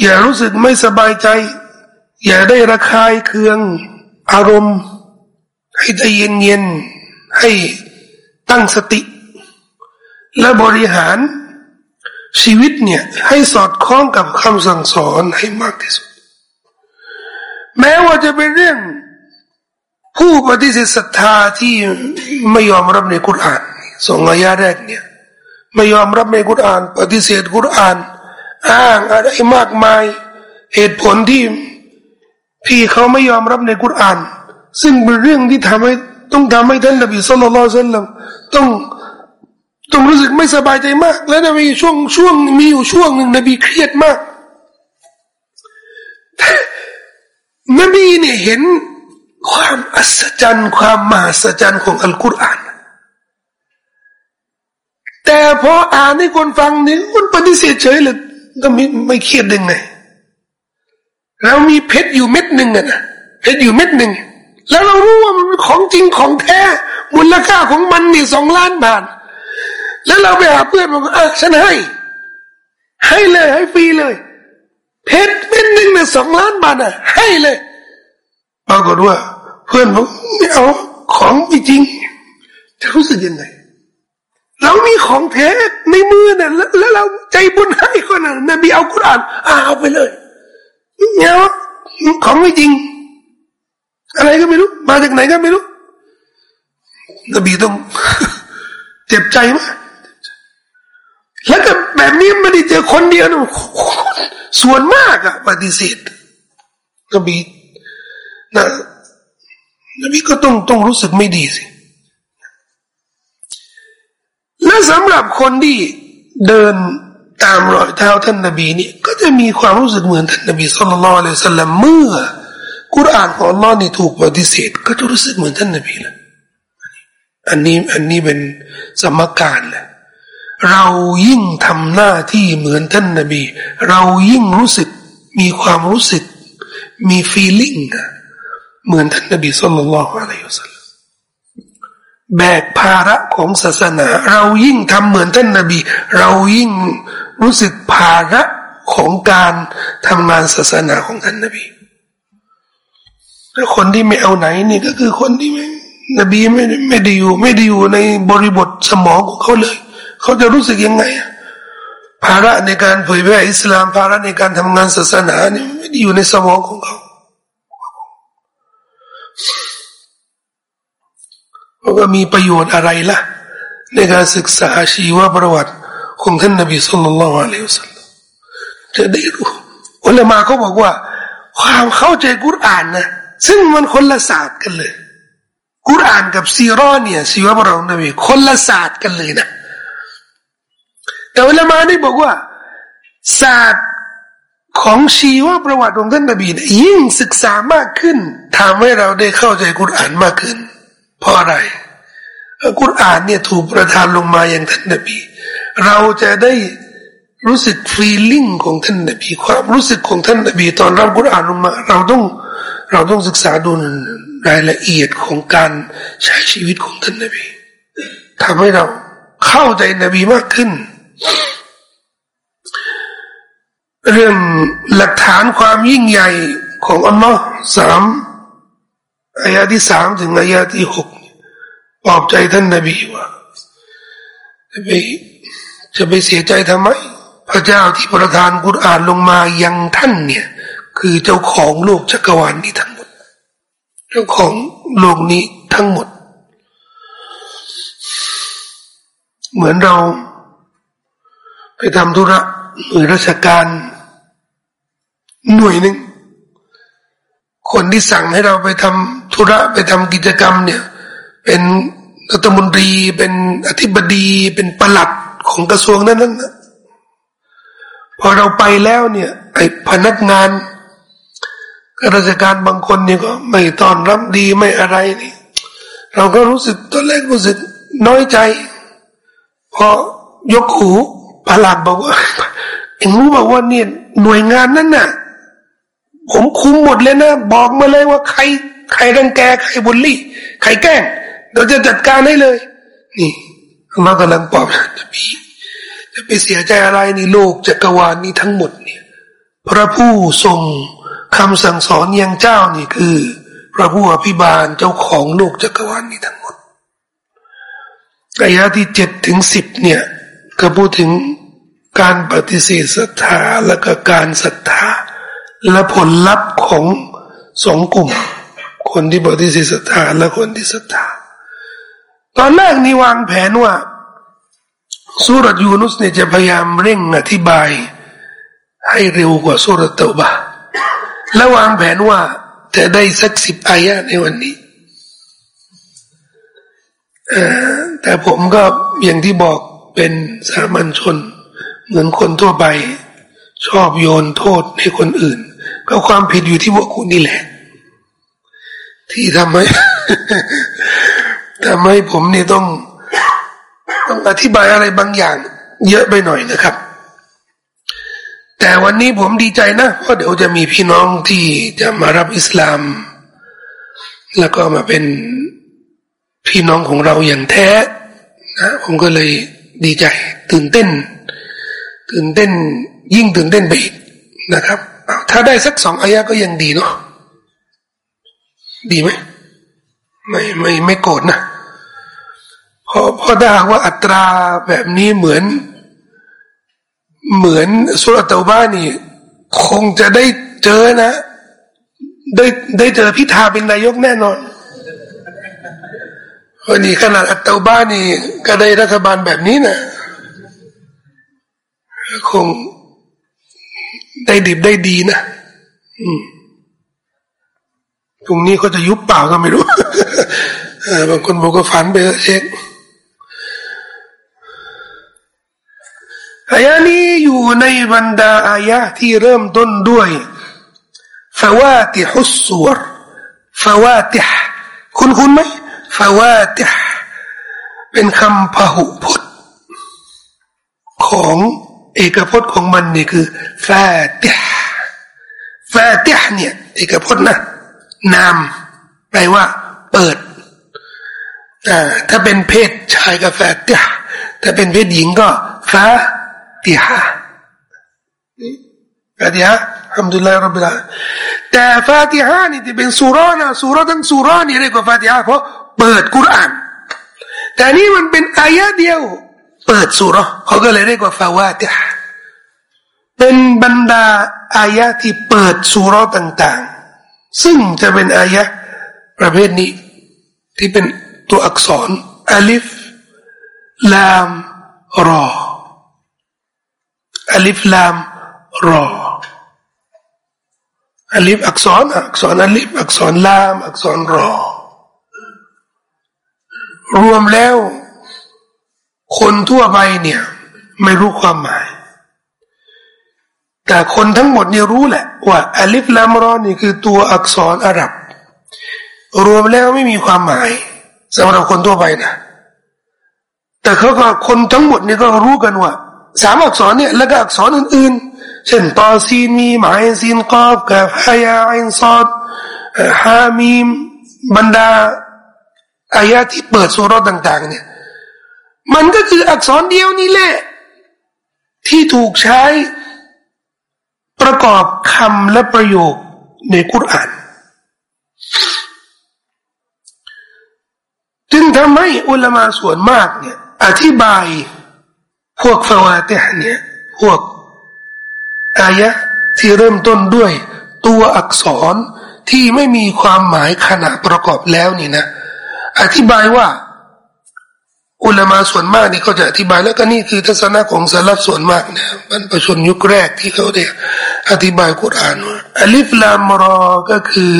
อย่ารู้สึกไม่สบายใจ อย่าได้ระคายเคือง อารมณ์ ให้ใจเย็นๆให้ตั้งสติ และบริหารชีวิตเนี่ย ให้สอดคล้องกับคำสั่งสอนให้มากที่สุด แม้ว่าจะเป็นเรื่อง ผู้ปฏิเสธศรัทธาที่ไม่ยอมรับในกุรอานสองอายาแรกเนี่ยไม่ยอมรับในกุรอาน ปฏิเสธกุรอาน อ้างอะไรมากมาย เหตุผลที่ที่เขาไม่ยอมรับในกุรอาน ซึ่งเป็นเรื่องที่ทำให้ต้องทำให้ท่านนบีสุลต่านละต้องต้องรู้สึกไม่สบายใจมาก และนบีช่วงช่วงมีอยู่ช่วงหนึ่งนบีเครียดมากนบีเนี่ยเห็น ความอัศจรรย์ความมหัศจรรย์ของอัลกุรอาน แต่พออ่านให้คนฟังนี่มันปฏิเสธเฉยเลยก็ไม่ไม่เครียดยังไงเรามีเพชรอยู่เม็ดหนึ่งอะนะเพชรอยู่เม็ดหนึ่งแล้วเรารู้ว่ามันของจริงของแท้มูลค่าของมันนี่สองล้านบาท แล้วเราไปหาเพื่อนบอกอะฉันให้ ให้เลยให้ฟรีเลย เพชรเม็ดหนึ่งเนี่ยสองล้านบาทอะ ให้เลยปรากฏว่า เพื่อนบอกไม่เอาของไม่จริงจะรู้สึกยังไง เรามีของแท้ในมือน่ะแล้วเราใจบุญให้คนน่ะนบีเอากุรอานเอาไปเลยเนี่ยของไม่จริง อะไรก็ไม่รู้ มาจากไหนก็ไม่รู้นบีต้องเจ็บใจมากแล้วก็แบบนี้ไม่ได้เจอคนเดียวนะส่วนมากอะปฏิเสธนบีนะ นบีก็ต้องต้องรู้สึกไม่ดีสิ และสำหรับคนที่เดินตามรอยเท้าท่านนบีเนี่ยก็จะมีความรู้สึกเหมือนท่านนบีสุลต่านละสัลลัมเมื่อกุรอานของอัลลอฮ์นี่ถูกปฏิเสธก็จะรู้สึกเหมือนท่านนบีละอันนี้อันนี้เป็นสมการแหละเรายิ่งทำหน้าที่เหมือนท่านนบี เรายิ่งรู้สึกมีความรู้สึก มีฟีลิ่ง เหมือนท่านนบีสุลต่านละอะลัยฮิสัลลัมแบกภาระของศาสนา เรายิ่งทำเหมือนท่านนบี เรายิ่งรู้สึกภาระของการทำงานศาสนาของท่านนบีแล้วคนที่ไม่เอาไหนนี่ก็คือคนที่ไม่นบีไม่ไม่ได้อยู่ ไม่ได้อยู่ในบริบทสมองของเขาเลย เขาจะรู้สึกยังไงภาระในการเผยแพร่อิสลามภาระในการทำงานศาสนาเนี่ยไม่ได้อยู่ในสมองของเขา เขาก็มีประโยชน์อะไรล่ะ ในการศึกษาชีวประวัติของท่านนบีสุลต่านละอัลลอฮฺสัลลัมจะได้รู้อุลามาเขาบอกว่า ความเข้าใจกุรอานนะซึ่งมันคนละศาสตร์กันเลย กุรอานกับซีรอเนี่ยซีวประบรองนบีคนละศาสตร์กันเลยนะแต่อุลามาได้บอกว่าศาสตร์ของชีวประวัติของท่านนบียยิ่งศึกษามากขึ้นทำให้เราได้เข้าใจกุรอานมากขึ้น เพราะอะไร กุรอานเนี่ยถูกประทานลงมาอย่างท่านนบี เราจะได้รู้สึกฟีลลิ่งของท่านนบีความรู้สึกของท่านนบี ตอนรับกุรอานลงมา เราต้องเราต้องศึกษาดูรายละเอียดของการใช้ชีวิตของท่านนบีทำให้เราเข้าใจนบีมากขึ้น เรื่องหลักฐานความยิ่งใหญ่ของอัลลอฮ์สามอายาที่สามถึงอายาที่หก ปลอบใจท่านนาบีว่าจะไปจะไปเสียใจทำไม พระเจ้าที่ประทานกุรอานลงมายังท่านเนี่ย คือเจ้าของโลกจักรวาลนี้ทั้งหมด เจ้าของโลกนี้ทั้งหมด เหมือนเรา ไปทำธุระหน่วยราชการ หน่วยหนึ่งคนที่สั่งให้เราไปทำธุระไปทำกิจกรรมเนี่ย เป็นรัฐมนตรีเป็นอธิบดีเป็นประหลัดของกระทรวงนั้นนั้นนะพอเราไปแล้วเนี่ยไอ้พนักงานราชการบางคนเนี่ยก็ไม่ตอนรับดีไม่อะไรนี่ เราก็รู้สึกตอนแรกรู้สึกน้อยใจ พอยกหูประหลัดบอกว่าเอ็งรู้บอกว่าเนี่ยหน่วยงานนั้นน่ะ ผมคุมหมดเลยนะ บอกมาเลยว่าใคร ใครรังแกใครบุลลี่ ใครแกล้ง เราจะจัดการให้เลย นี่เรากำลังปลอบจะพีจะไปเสียใจอะไรในโลกจักรวาลนี้ทั้งหมดเนี่ย พระผู้ทรงคำสั่งสอนยังเจ้านี่คือ พระผู้อภิบาลเจ้าของโลกจักรวาลนี้ทั้งหมดระยะที่เจ็ดถึงสิบเนี่ย ก็พูดถึงการปฏิเสธศรัทธาและก็การศรัทธา และผลลัพธ์ของสองกลุ่ม คนที่ปฏิเสธศรัทธาและคนที่ศรัทธา ตอนแรกนี่วางแผนว่าสุรยูนุสเนี่ยจะพยายามเร่งอธิบาย ให้เร็วกว่าสุรเตบะและวางแผนว่าจะได้สักสิบอายะในวันนี้แต่ผมก็อย่างที่บอกเป็นสามัญชน เหมือนคนทั่วไป ชอบโยนโทษให้คนอื่น ก็ความผิดอยู่ที่พวกคุณนี่แหละ ที่ทำให้ ทำให้ผมเนี่ยต้องต้องอธิบายอะไรบางอย่าง เยอะไปหน่อยนะครับ แต่วันนี้ผมดีใจนะเพราะเดี๋ยวจะมีพี่น้องที่จะมารับอิสลาม แล้วก็มาเป็นพี่น้องของเราอย่างแท้นะผมก็เลยดีใจ ตื่นเต้น ตื่นเต้น ยิ่งตื่นเต้นไปอีกนะครับถ้าได้สักสองอายะก็ยังดีเนาะดีไหมไม่ไม่ไม่โกรธนะ เพราะเพราะถ้าหากว่าอัตราแบบนี้เหมือน เหมือนสุรตาบ้านี่ คงจะได้เจอนะ ได้ได้เจอพิธาเป็นนายกแน่นอนวันนี้ขนาดอัตตาบ้านี่ก็ได้รัฐบาลแบบนี้นะคงได้ดิบได้ดีนะอืมตรงนี้เขาจะยุบเปล่าก็ไม่รู้บางคนบอกก็ฝันไปเช็ค อายะนี้อยู่ในบรรดาอายะที่เริ่มต้นด้วยฟาวาติฮุสวรฟาวาติฮคุณคุณไหมฟาวาติฮเป็นคำพหุพจน์ของเอกพจน์ของมันนี่คือฟาติฮฟาติฮเนี่ยเอกพจน์นะนามแปลว่า เปิดอ่าถ้าเป็นเพศชายก็ฟาติฮถ้าเป็นเพศหญิงก็ฟา ติฮะฟาติฮะฮัมดุลิลลาห์รับบิลาแต่ฟาติฮะนี่ที่เป็นสุรานะสุราทั้งสุรานี่เรียกว่าฟาติฮะเพราะเปิดกุรอานแต่นี่มันเป็นอายะเดียว เปิดสุราเขาก็เลยเรียกว่าฟาวาติฮะเป็นบรรดาอายะที่เปิดสุราต่างๆ ซึ่งจะเป็นอายะประเภทนี้ ที่เป็นตัวอักษรอัลิฟลามรอ อัลิฟลามรออัลิฟอักษรอักษรอัลิฟอักษรลาม อักษรรอ รวมแล้ว คนทั่วไปเนี่ย ไม่รู้ความหมาย แต่คนทั้งหมดเนี่ยรู้แหละ ว่าอัลิฟลามรอนี่คือตัวอักษรอาหรับ รวมแล้วไม่มีความหมายสำหรับคนทั่วไปนะแต่เขาก็คนทั้งหมดนี่ก็รู้กันว่า สามอักษรเนี่ยแล้วก็อักษรอื่นๆ เช่นตอซีนมีหมายซีนกอบกับฮายาอินซอดฮามีมบรรดาอายะที่เปิดสุรต่าง ๆ เนี่ย มันก็คืออักษรเดียวนี่แหละ ที่ถูกใช้ประกอบคำและประโยคในคุรานจึงทำให้อุลามาส่วนมากเนี่ย อธิบาย พวกฟาวาติฮเนี่ยพวกอายะที่เริ่มต้นด้วยตัวอักษรที่ไม่มีความหมายขณะประกอบแล้วนี่นะ อธิบายว่า อุลามาส่วนมากนี่เขาจะอธิบายแล้วก็นี่คือทัศนะของสลับส่วนมากนะบรรพชนยุคแรกที่เขาได้อธิบายกุรานว่าอัลิฟลามรอก็คือ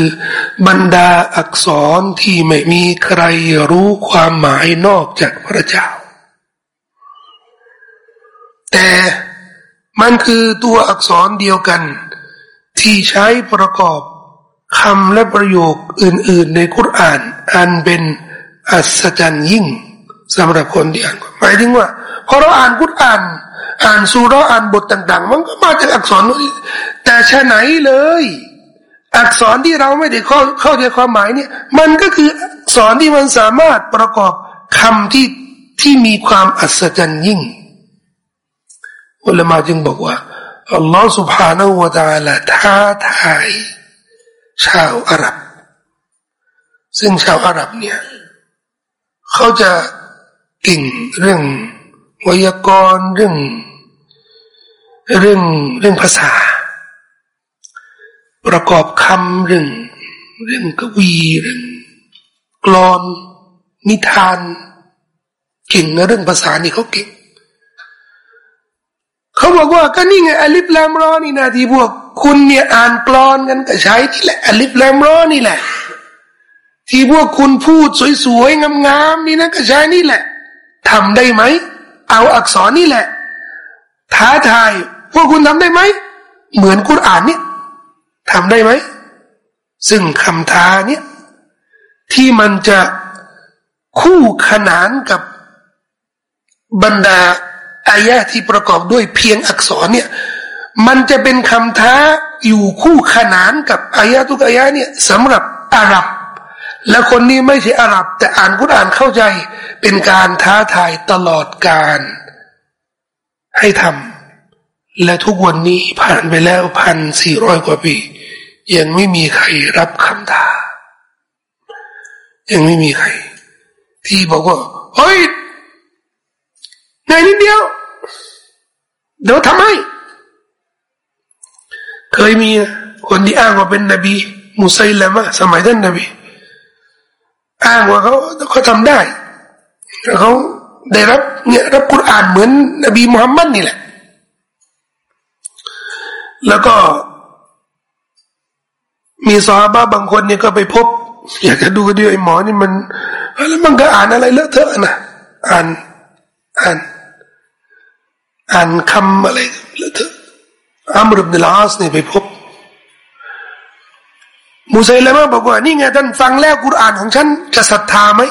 บรรดาอักษรที่ไม่มีใครรู้ความหมายนอกจากพระเจ้า แต่มันคือตัวอักษรเดียวกัน ที่ใช้ประกอบคำและประโยคอื่น ๆ ในคุรานอันเป็นอัศจรรย์ยิ่งสำหรับคนที่อ่านหมายถึงว่าพอเราอ่านคุราน อ่านสุราอ่านบทต่าง ๆ มันก็มาจากอักษรนี้แต่ชะไหนเลย อักษรที่เราไม่ได้เข้าเข้าใจความหมายเนี่ย มันก็คืออักษรที่มันสามารถประกอบคำที่ที่มีความอัศจรรย์ยิ่ง อุลามาจึงบอกว่าอัลลอฮฺ سبحانه และ تعالى ท้าทายชาวอาหรับ ซึ่งชาวอาหรับเนี่ย เขาจะเก่งเรื่องไวยากรณ์เรื่อง เรื่องเรื่องภาษา ประกอบคำเรื่องเรื่องกวีเรื่องกลอน นิทาน เก่งในเรื่องภาษานี่เขาเก่ง เขาบอกว่าก็นี่ไงอลิฟแลมรอนี่นะที่พวก คุณเนี่ยอ่านกรอนกันก็ใช้ที่แหละอลิฟแลมรอนี่แหละ ที่พวกคุณพูดสวยๆงามๆนี่นะก็ใช้นี่แหละทำได้ไหมเอาอักษรนี่แหละ ท้าทาย พวกคุณทำได้ไหมเหมือนคุณอ่านเนี่ยทำได้ไหมซึ่งคำท้าเนี่ยที่มันจะคู่ขนานกับบรรดา อายะที่ประกอบด้วยเพียงอักษรเนี่ย มันจะเป็นคำท้าอยู่คู่ขนานกับอายะทุกอายะเนี่ยสำหรับอาหรับ และคนนี้ไม่ใช่อาหรับ แต่อ่านกุรอานเข้าใจเป็นการท้าทายตลอดการ ให้ทำและทุกวันนี้ผ่านไปแล้วพันสี่ร้อยกว่าปี ยังไม่มีใครรับคำท้า ยังไม่มีใคร ที่บอกว่าเฮ้ยง่ายนิดเดียว เดี๋ยวทำให้เคยมีคนที่อ้างว่าเป็นนบีมุสัยละมะสมัยท่านนบีอ้างว่าเขาเขาทำได้เขาได้รับเนี่ยรับกุรอานเหมือนนบีมุฮัมมัดนี่แหละ แล้วก็มีซอฮาบะบางคนเนี่ยก็ไปพบ อยากจะดูดีไอ้หมอนี่มันแล้วมันก็อ่านอะไรเลอะเทอะนะอ่านอ่าน อ่านคำอะไรแล้วเถอะอัมรุบเดลาสเนี่ยไปพบมูซัยละมาบอกว่านี่ไงท่านฟังแล้วกุรอานของฉันจะศรัทธาไหม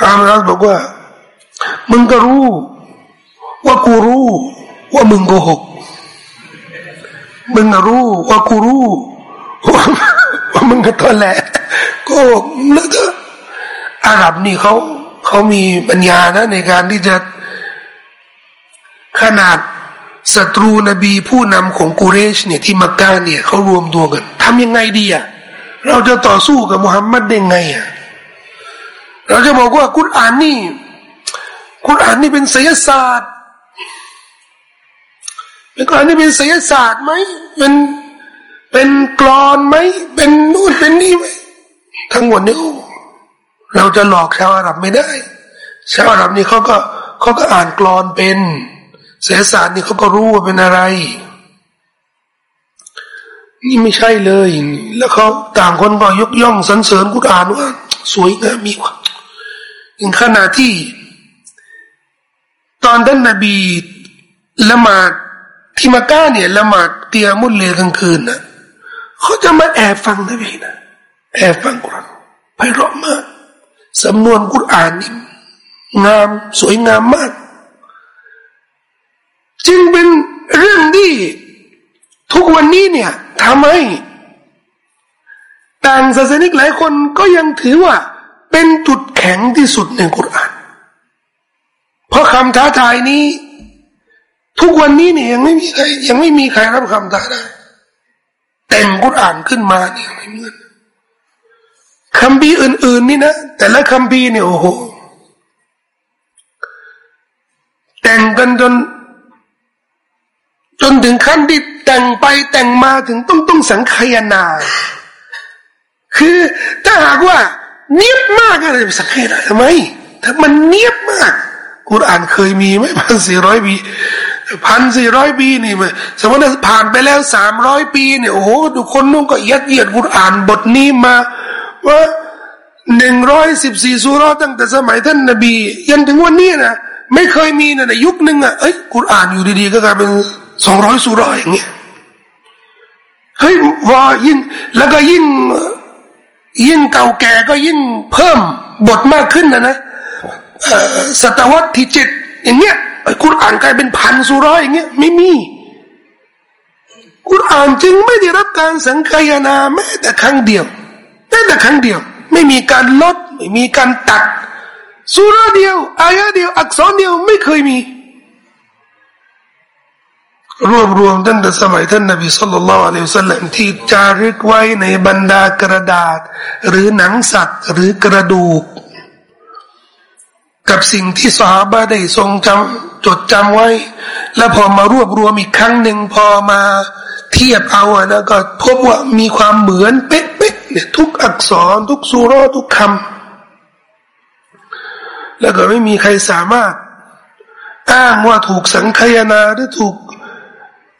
อัมรุบลาสบอกว่า มึงก็รู้ ว่ากูรู้ ว่ามึงโกหก มึงก็รู้ ว่ากูรู้ว่าว่ามึงก็ตอแหละโกหกแล้วก็อาหรับนี่เขาเขามีปัญญานะในการที่จะ ขนาดศัตรูนบีผู้นำของกุเรชเนี่ยที่มักกะเนี่ยเขารวมตัวกันทำยังไงดีอะเราจะต่อสู้กับมุฮัมมัดได้ไงอะเราจะบอกว่ากุรอานนี่กุรอานนี่เป็นศิลศาสตร์เป็นกุรอานนี่เป็นศิลศาสตร์ไหมเป็นเป็นกรอนไหมเป็นนู่นเป็นนี่ไหมทั้งหมดนี่เราจะหลอกชาวอาหรับไม่ได้ ชาวอาหรับนี่เขาก็เขาก็อ่านกรอนเป็น เสศาสตร์นี่เขาก็รู้ว่าเป็นอะไร นี่ไม่ใช่เลย แล้วเขาต่างคนก็ยกย่องสรรเสริญกุรานว่าสวยงามมีความถึงขนาดที่ ตอนท่านนบีละหมาดที่มาก้าเนี่ยละหมาดเตียมุลเลกลางคืนนะเขาจะมาแอบฟังนบีนะแอบฟังกุรานไพเราะมากสำนวนกุรานนี่งามสวยงามมาก จึงเป็นเรื่องที่ทุกวันนี้เนี่ยทำให้ต่างศาสนิกหลายคนก็ยังถือว่าเป็นจุดแข็งที่สุดในกุรานเพราะคำท้าทายนี้ ทุกวันนี้เนี่ยยังไม่มีใครยังไม่มีใครรับคำท้าได้แต่งกุรานขึ้นมาเนี่ยไม่เหมือนคำพีอื่น ๆ นี่นะแต่ละคำพีเนี่ยโอ้โหแต่งกันจน จนถึงขั้นที่แต่งไปแต่งมาถึงต้องต้องสังขยนา คือถ้าหากว่าเนียบมากอะไรสังขยนาทำไม ถ้ามันเนียบมากกุรอานเคยมีไหมพันสี่ร้อยปีพันสี่ร้อยปีนี่มันสมมติผ่านไปแล้วสามร้อยปีเนี่ยโอ้โหทุกคนนุ่งก็ยัดเยียดกุรอานบทนี้มาว่าหนึ่งร้อยสิบสี่สุรตั้งแต่สมัยท่านนบียันถึงวันนี้นะไม่เคยมีนะในยุคนึงอะเอ้ยกุรอานอยู่ดีๆก็กลายเป็น สองร้อยสุราอย่างเงี้ยเฮ้ยว่ายิ่งแล้วก็ยิ่งยิ่งเก่าแก่ก็ยิ่งเพิ่มบทมากขึ้นนะนะศตวรรษที่เจ็ดอย่างเงี้ยคุณอ่านกลายเป็นพันสุร้อยอย่างเงี้ยไม่มีคุณอ่านจึงไม่ได้รับการสังคายนาแม้แต่ครั้งเดียวแม้แต่ครั้งเดียว ไม่มีการลดไม่มีการตัดสุราเดียวอายะเดียว อักษรเดียวไม่เคยมี รวบรวมตั้งแต่สมัยท่านนบีสุลต่านละอัลลอฮฺสัลลัมที่จารึกไว้ในบรรดากระดาษ หรือหนังสัตว์หรือกระดูก กับสิ่งที่สหาบะได้ทรงจำจดจำไว้ แล้วพอมารวบรวมอีกครั้งหนึ่งพอมาเทียบเอาอะนะก็พบว่ามีความเหมือนเป๊ะๆเนี่ยทุกอักษรทุกสุรทุกคำแล้วก็ไม่มีใครสามารถ อ้างว่าถูกสังคายนาหรือถูก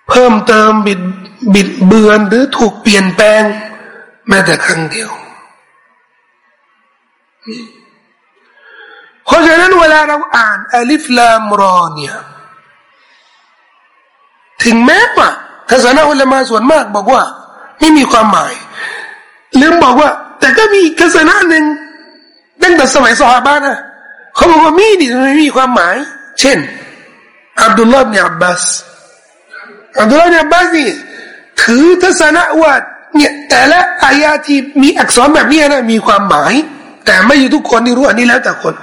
เพิ่มเติมบิดบิดเบือนหรือถูกเปลี่ยนแปลง แม้แต่ครั้งเดียว เพราะฉะนั้นเวลาเราอ่านอัลิฟลามรอเนี่ยถึงแม้ว่าทัศนะอุลามาส่วนมากบอกว่า ไม่มีความหมายหรือบอกว่า แต่ก็มีกษณะหนึ่งตั้งแต่สมัยสฮาบานะเขาบอกว่ามีดิไม่มีความหมาย เช่นอับดุลลาห์เนี่ยอับบาส อับดุลลาห์เนี่ยอับาสนี่ถือทัศนะว่าเนี่ยแต่ละอายาที่มีอักษรแบบนี้นะมีความหมาย แต่ไม่อยู่ทุกคนที่รู้อันนี้แล้วแต่คน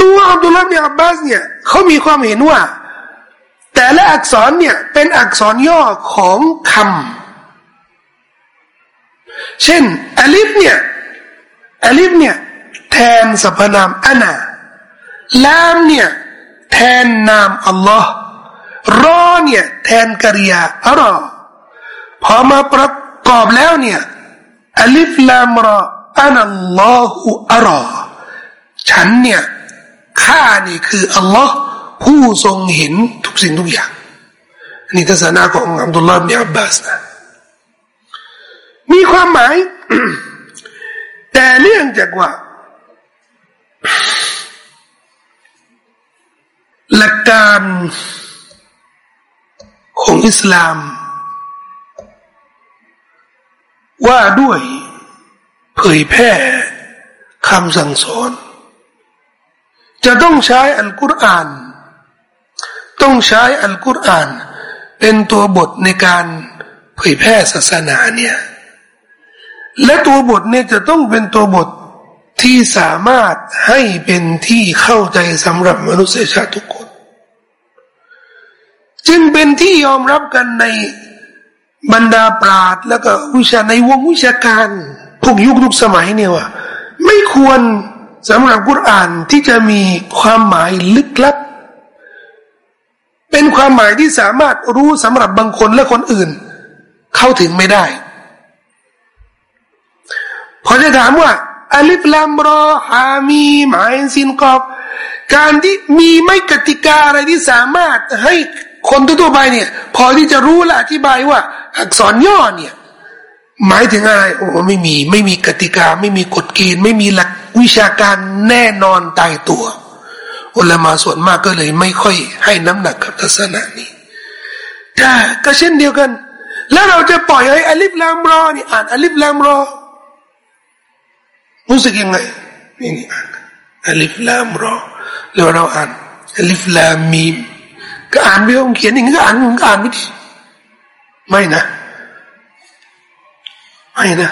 ตัวอับดุลลาห์เนี่ยอับบาสเนี่ยเขามีความเห็นว่า แต่ละอักษรเนี่ยเป็นอักษรย่อของคำเช่นอลิฟเนี่ยอลิฟเนี่ยแทนสรรพนาม أنا ลามเนี่ยแทนนามอัลลอฮ์ รอเนี่ยแทนกริยา أرىพอมาประกอบแล้วเนี่ยอัลิฟลามรออันัลลอฮุอัลลอฮ์ฉันเนี่ยข้านี่คืออัลลอฮ์ผู้ทรงเห็นทุกสิ่งทุกอย่างนี่ทัศนะของอับดุลลาห์บิอับบาสนะมีความหมาย แต่เนื่องจากว่า หลักการ ของอิสลาม ว่าด้วยเผยแพร่คำสั่งสอน จะต้องใช้อัลกุรอาน ต้องใช้อัลกุรอาน เป็นตัวบทในการเผยแพร่ศาสนาเนี่ย และตัวบทเนี่ยจะต้องเป็นตัวบทที่สามารถให้เป็นที่เข้าใจสำหรับมนุษยชาติทุกคน จึงเป็นที่ยอมรับกันในบรรดาปราดแล้วก็วิชาในวงวิชาการทุกยุคทุกสมัยเนี่ยว่า ไม่ควรสำหรับกุรอานที่จะมีความหมายลึกลับ เป็นความหมายที่สามารถรู้สำหรับบางคนและคนอื่น เข้าถึงไม่ได้ พอจะถามว่าอัลิฟลามรอฮามีหมายสินกอบ การที่มีไม่กติกาอะไรที่สามารถให้ คนทั่วไปเนี่ย พอที่จะรู้และอธิบายว่า อักษรย่อเนี่ย หมายถึงอะไรโอ้ไม่มี ไม่มีกติกา ไม่มีกฎเกณฑ์ ไม่มีหลักวิชาการแน่นอนตายตัวอุลามาส่วนมากก็เลยไม่ค่อยให้น้ำหนักกับทัศนะนี้แต่ก็เช่นเดียวกัน แล้วเราจะปล่อยให้อลิฟลามรอนี่อ่านอลิฟลามรอรู้สึกยังไงนี่นี่อ่านอลิฟลามรอแล้วเราอ่านอลิฟลามมีม ก็อ่านไปองเขียนอย่างนี้ก็อ่านก็อ่านไม่ดีไม่นะ ไม่นะ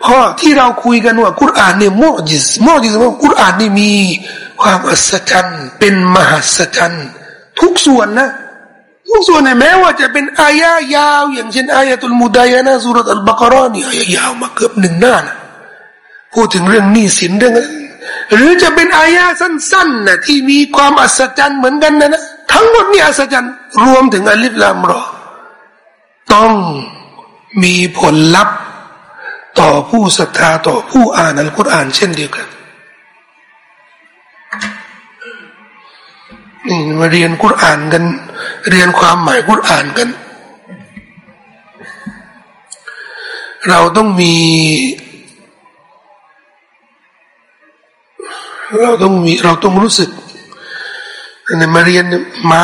เพราะที่เราคุยกันว่ากุรอานเนี่ยمعجز معجزว่ากุรอานนี่มีความอัศจรรย์เป็นมหัศจรรย์ทุกส่วนนะทุกส่วนเนี่ยแม้ว่าจะเป็นอายะยาว อย่างเช่นآية المداينةสุรอัลบากรอนี่อายะยาวมาเกือบหนึ่งหน้านะพูดถึงเรื่องหนี้สินเรื่องหรือจะเป็นอายะสั้นๆนะที่มีความอัศจรรย์เหมือนกันนะนะ ทั้งหมดนี่อัศจรรย์รวมถึงอัลิฟลามรอ ต้องมีผลลัพธ์ต่อผู้ศรัทธาต่อผู้อ่านอัลกุรอานเช่นเดียวกันนี่มาเรียนกุรอานกัน เรียนความหมายกุรอานกัน เราต้องมี เราต้องมีเราต้องรู้สึก เนี่ยมาเรียนมา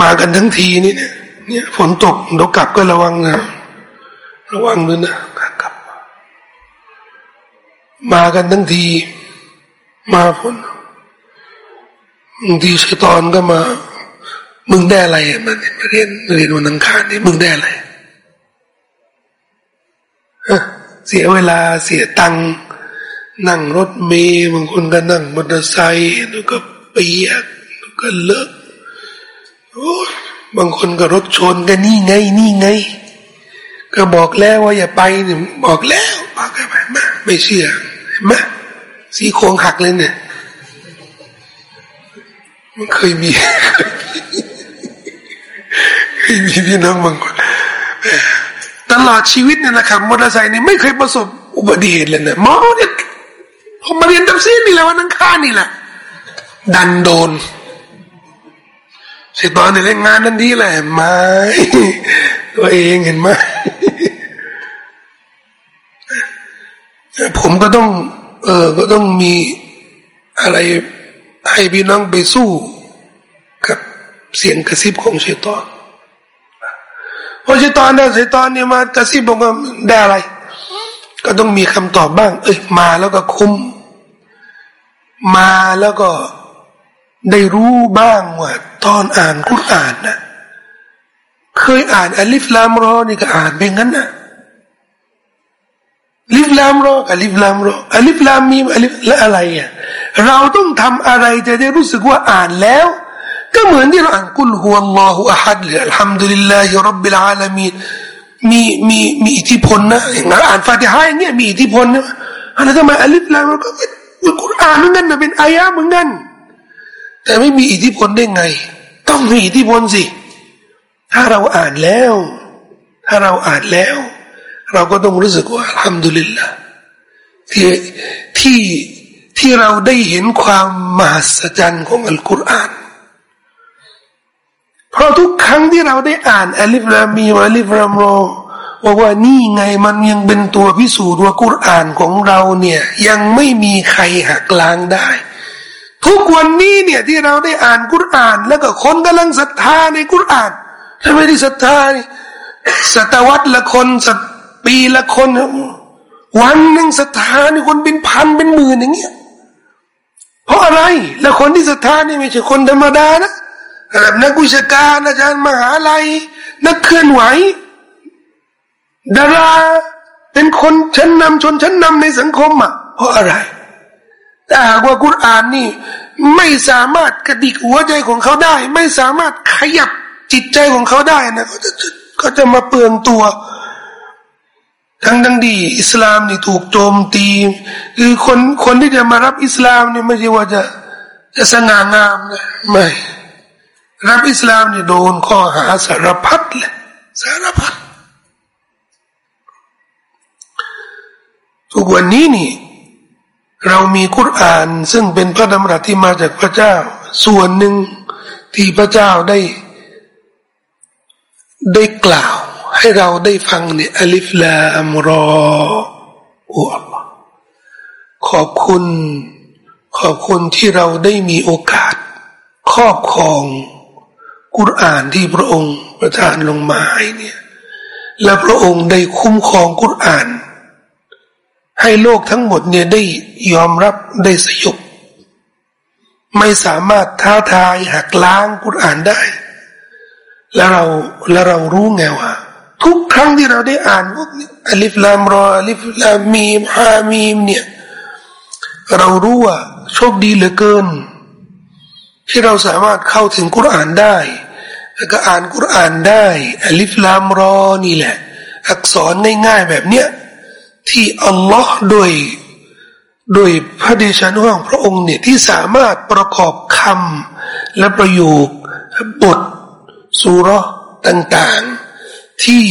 มากันทั้งทีนี่เนี่ยเนี่ยฝนตกเรากลับก็ระวังนะระวังด้วยนะกลับ มากันทั้งที มาฝนบางทีชัยตอนก็มา มึงได้อะไรมามาเรียนเรียนวันอังคารนี่มึงได้อะไรเสียเวลาเสียตังค์นั่งรถเมย์บางคนก็นั่งมอเตอร์ไซค์แล้วก็เปียก แล้วก็เลอะบางคนก็รถชนกันนี่ไง นี่ไง ก็บอกแล้วว่าอย่าไปเนี่ยบอกแล้วบอกกันไปมาไม่เชื่อมาสีโครงหักเลยเนี่ยมันเคยมีเคยมีพี่น้องบางคนตลอดชีวิตเนี่ยนะครับมอเตอร์ไซค์นี่ไม่เคยประสบอุบัติเหตุเลยเนี่ยมอเนี่ยผมมาเรียนตัฟซีนี่แหละวันนั้นข้านี่แหละดันโดน สิตอนในเล่นงานนั่นดีแหละไม่ตัวเองเห็นไหมผมก็ต้อง เออก็ต้องมีอะไรให้พี่น้องไปสู้กับเสียงกระซิบของเชตอนเพราะเชตอนเนี่ยเชตอนเนี่ยมากระซิบบอกว่าได้อะไร ก็ต้องมีคำตอบบ้าง เอ้ยมาแล้วก็คุ้ม มาแล้วก็ ได้รู้บ้างว่าตอนอ่านกุรอ่านนะเคยอ่านอัลิฟลามรอนี่ก็อ่านเป็นงั้นนะลิฟลามรออัลิฟลามรออัลิฟลามมีอัลิฟและอะไรอะเราต้องทำอะไรจะได้รู้สึกว่าอ่านแล้ว ก็เหมือนที่เราอ่านقل هو الله أحدหรือالحمد لله رب العالمين มีมีมีอิทธิพลนะอย่างอ่านฟาติฮะอย่างเงี้ยมีอิทธิพลนะอะไรทำไมอัลิฟลามรอก็เป็นกุรอานเหมือนกันนะเป็นอายะเหมือนกัน แต่ไม่มีอิทธิพลได้ไง ต้องมีอิทธิพลสิ ถ้าเราอ่านแล้ว ถ้าเราอ่านแล้ว เราก็ต้องรู้สึกว่าทำดุลิลละที่ที่ที่เราได้เห็นความมหัศจรรย์ของอัลกุรอานเพราะทุกครั้งที่เราได้อ่านอัลิฟลามีอัลิฟลามโรว่าว่านี่ไงมันยังเป็นตัวพิสูจน์ว่ากุรอานของเราเนี่ย ยังไม่มีใครหักล้างได้ ทุกวันนี้เนี่ยที่เราได้อ่านกุรอาน แล้วก็คนกำลังศรัทธาในกุรอานถ้าไม่ได้ศรัทธานี่ศตวรรษละคนสัปีละคนวันหนึ่งศรัทธานี่คนเป็นพันเป็นหมื่นอย่างเงี้ยเพราะอะไร แล้วคนที่ศรัทธานี่ไม่ใช่คนธรรมดานะระดับนักวิชาการอาจารย์มหาลัย นักเคลื่อนไหวดาราเป็นคนชั้นนำชนชั้นนำในสังคมอะเพราะอะไร แต่หากว่ากุรอานนี่ ไม่สามารถกระดิกหัวใจของเขาได้ ไม่สามารถขยับจิตใจของเขาได้นะเขาจะก็จะมาเปลืองตัว ทั้งทั้งดี อิสลามนี่ถูกโจมตีคือคนคนที่จะมารับอิสลามนี่ไม่ใช่ว่าจะจะสง่างามนะไม่รับอิสลามนี่โดนข้อหาสารพัดเลยสารพัดทุกวันนี้นี่ เรามีคุรานซึ่งเป็นพระดำรัสที่มาจากพระเจ้า ส่วนหนึ่งที่พระเจ้าได้ ได้กล่าว ให้เราได้ฟังเนี่ยอัลิฟลาอัมรอโอ้อัลลอฮ์ขอบคุณ ขอบคุณที่เราได้มีโอกาส ครอบครองกุรานที่พระองค์ประทานลงมาให้เนี่ย และพระองค์ได้คุ้มครองกุราน ให้โลกทั้งหมดเนี่ยได้ยอมรับได้สยบไม่สามารถท้าทายหักล้างกุรอานได้ แล้วเราแล้วเรารู้ไงว่าทุกครั้งที่เราได้อ่านพวกนี้อัลิฟลามรออัลิฟลามีมฮามีมเนี่ย เรารู้ว่าโชคดีเหลือเกิน ที่เราสามารถเข้าถึงกุรอานได้แล้วก็อ่านกุรอานได้อัลิฟลามรอนี่แหละ อักษรง่ายๆแบบเนี้ย ที่อัลลอฮ์โดยโดยพระเดชานุภาพพระองค์เนี่ยที่สามารถประกอบคำและประโยคบทสุรต่างๆ ที่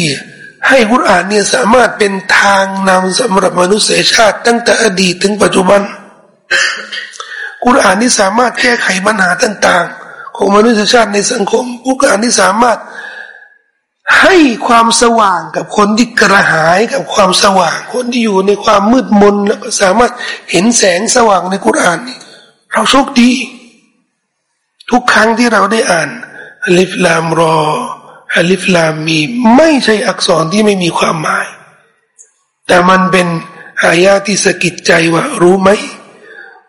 ให้กุรอานเนี่ยสามารถเป็นทางนำสำหรับมนุษยชาติ ตั้งแต่อดีตถึงปัจจุบัน กุรอานนี่สามารถแก้ไขปัญหาต่าง ๆ ของมนุษยชาติในสังคมกุรอานนี่สามารถ ให้ความสว่างกับคนที่กระหายกับความสว่าง คนที่อยู่ในความมืดมนแล้วก็สามารถเห็นแสงสว่างในกุรานนี่เราโชคดี ทุกครั้งที่เราได้อ่านอัลิฟลามรออัลิฟลามมี ไม่ใช่อักษรที่ไม่มีความหมาย แต่มันเป็นอายาที่สะกิดใจว่า รู้ไหม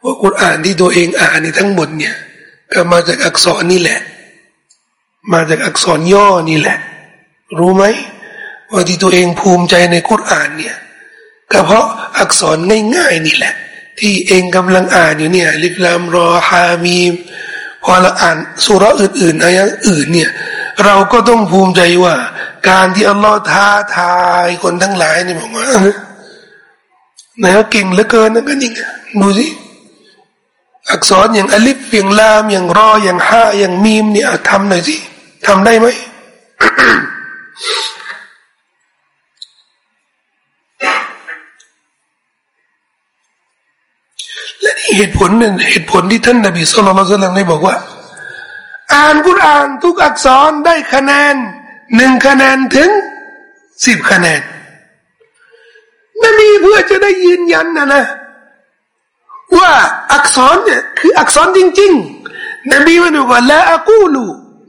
ว่ากุรานที่ตัวเองอ่านในทั้งหมดเนี่ย ก็มาจากอักษรนี่แหละ มาจากอักษรย่อนี่แหละ รู้ไหมว่าที่ตัวเองภูมิใจในคุรานเนี่ยก็เพราะอักษรง่ายๆนี่แหละ ที่เองกำลังอ่านอยู่เนี่ยลิฟลามรอฮามีมพอเราอ่านสุรอื่นๆอายะอื่นเนี่ยเราก็ต้องภูมิใจว่า การที่อัลลอฮ์ท้าทายคนทั้งหลายนี่บอกว่าไหนว่าเก่งเหลือเกินนะก็นี่ดูสิอักษรอย่างอลิฟอย่างลามอย่างรออย่างฮาอย่างมีมเนี่ยทำหน่อยสิทำได้ไหม และนี่เหตุผลหนึ่งเหตุผลที่ท่านนบีสุลต่านได้บอกว่า อ่านกุรอ่านทุกอักษรได้คะแนนหนึ่งคะแนนถึงสิบคะแนนนบีเพื่อจะได้ยืนยันนะนะ ว่าอักษรเนี่ยคืออักษรจริง ๆ นบีมันบอกว่าละอักูลู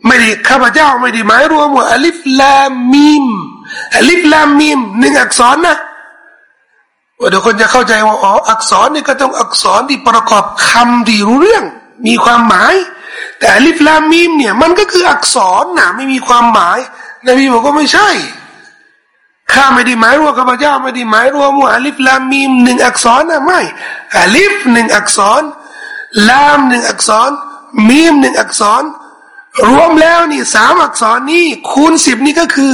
ไม่ได้ข้าพเจ้าไม่ได้หมายรวมว่าอัลิฟลามมีมอัลิฟลามมีมหนึ่งอักษรนะว่าเดี๋ยวคนจะเข้าใจว่าอ๋ออักษรนี่ก็ต้องอักษรที่ประกอบคำที่รู้เรื่อง มีความหมาย แต่อลิฟลามมีมเนี่ยมันก็คืออักษรนะไม่มีความหมายนบีบอกว่าไม่ใช่ข้าไม่ได้หมายว่าข้าพเจ้าไม่ได้หมายรวมว่าอลิฟลามมีมหนึ่งอักษรนะไม่อลิฟหนึ่งอักษรลามหนึ่งอักษรมีมหนึ่งอักษร รวมแล้วนี่สามอักษรนี่คูณสิบนี่ก็คือ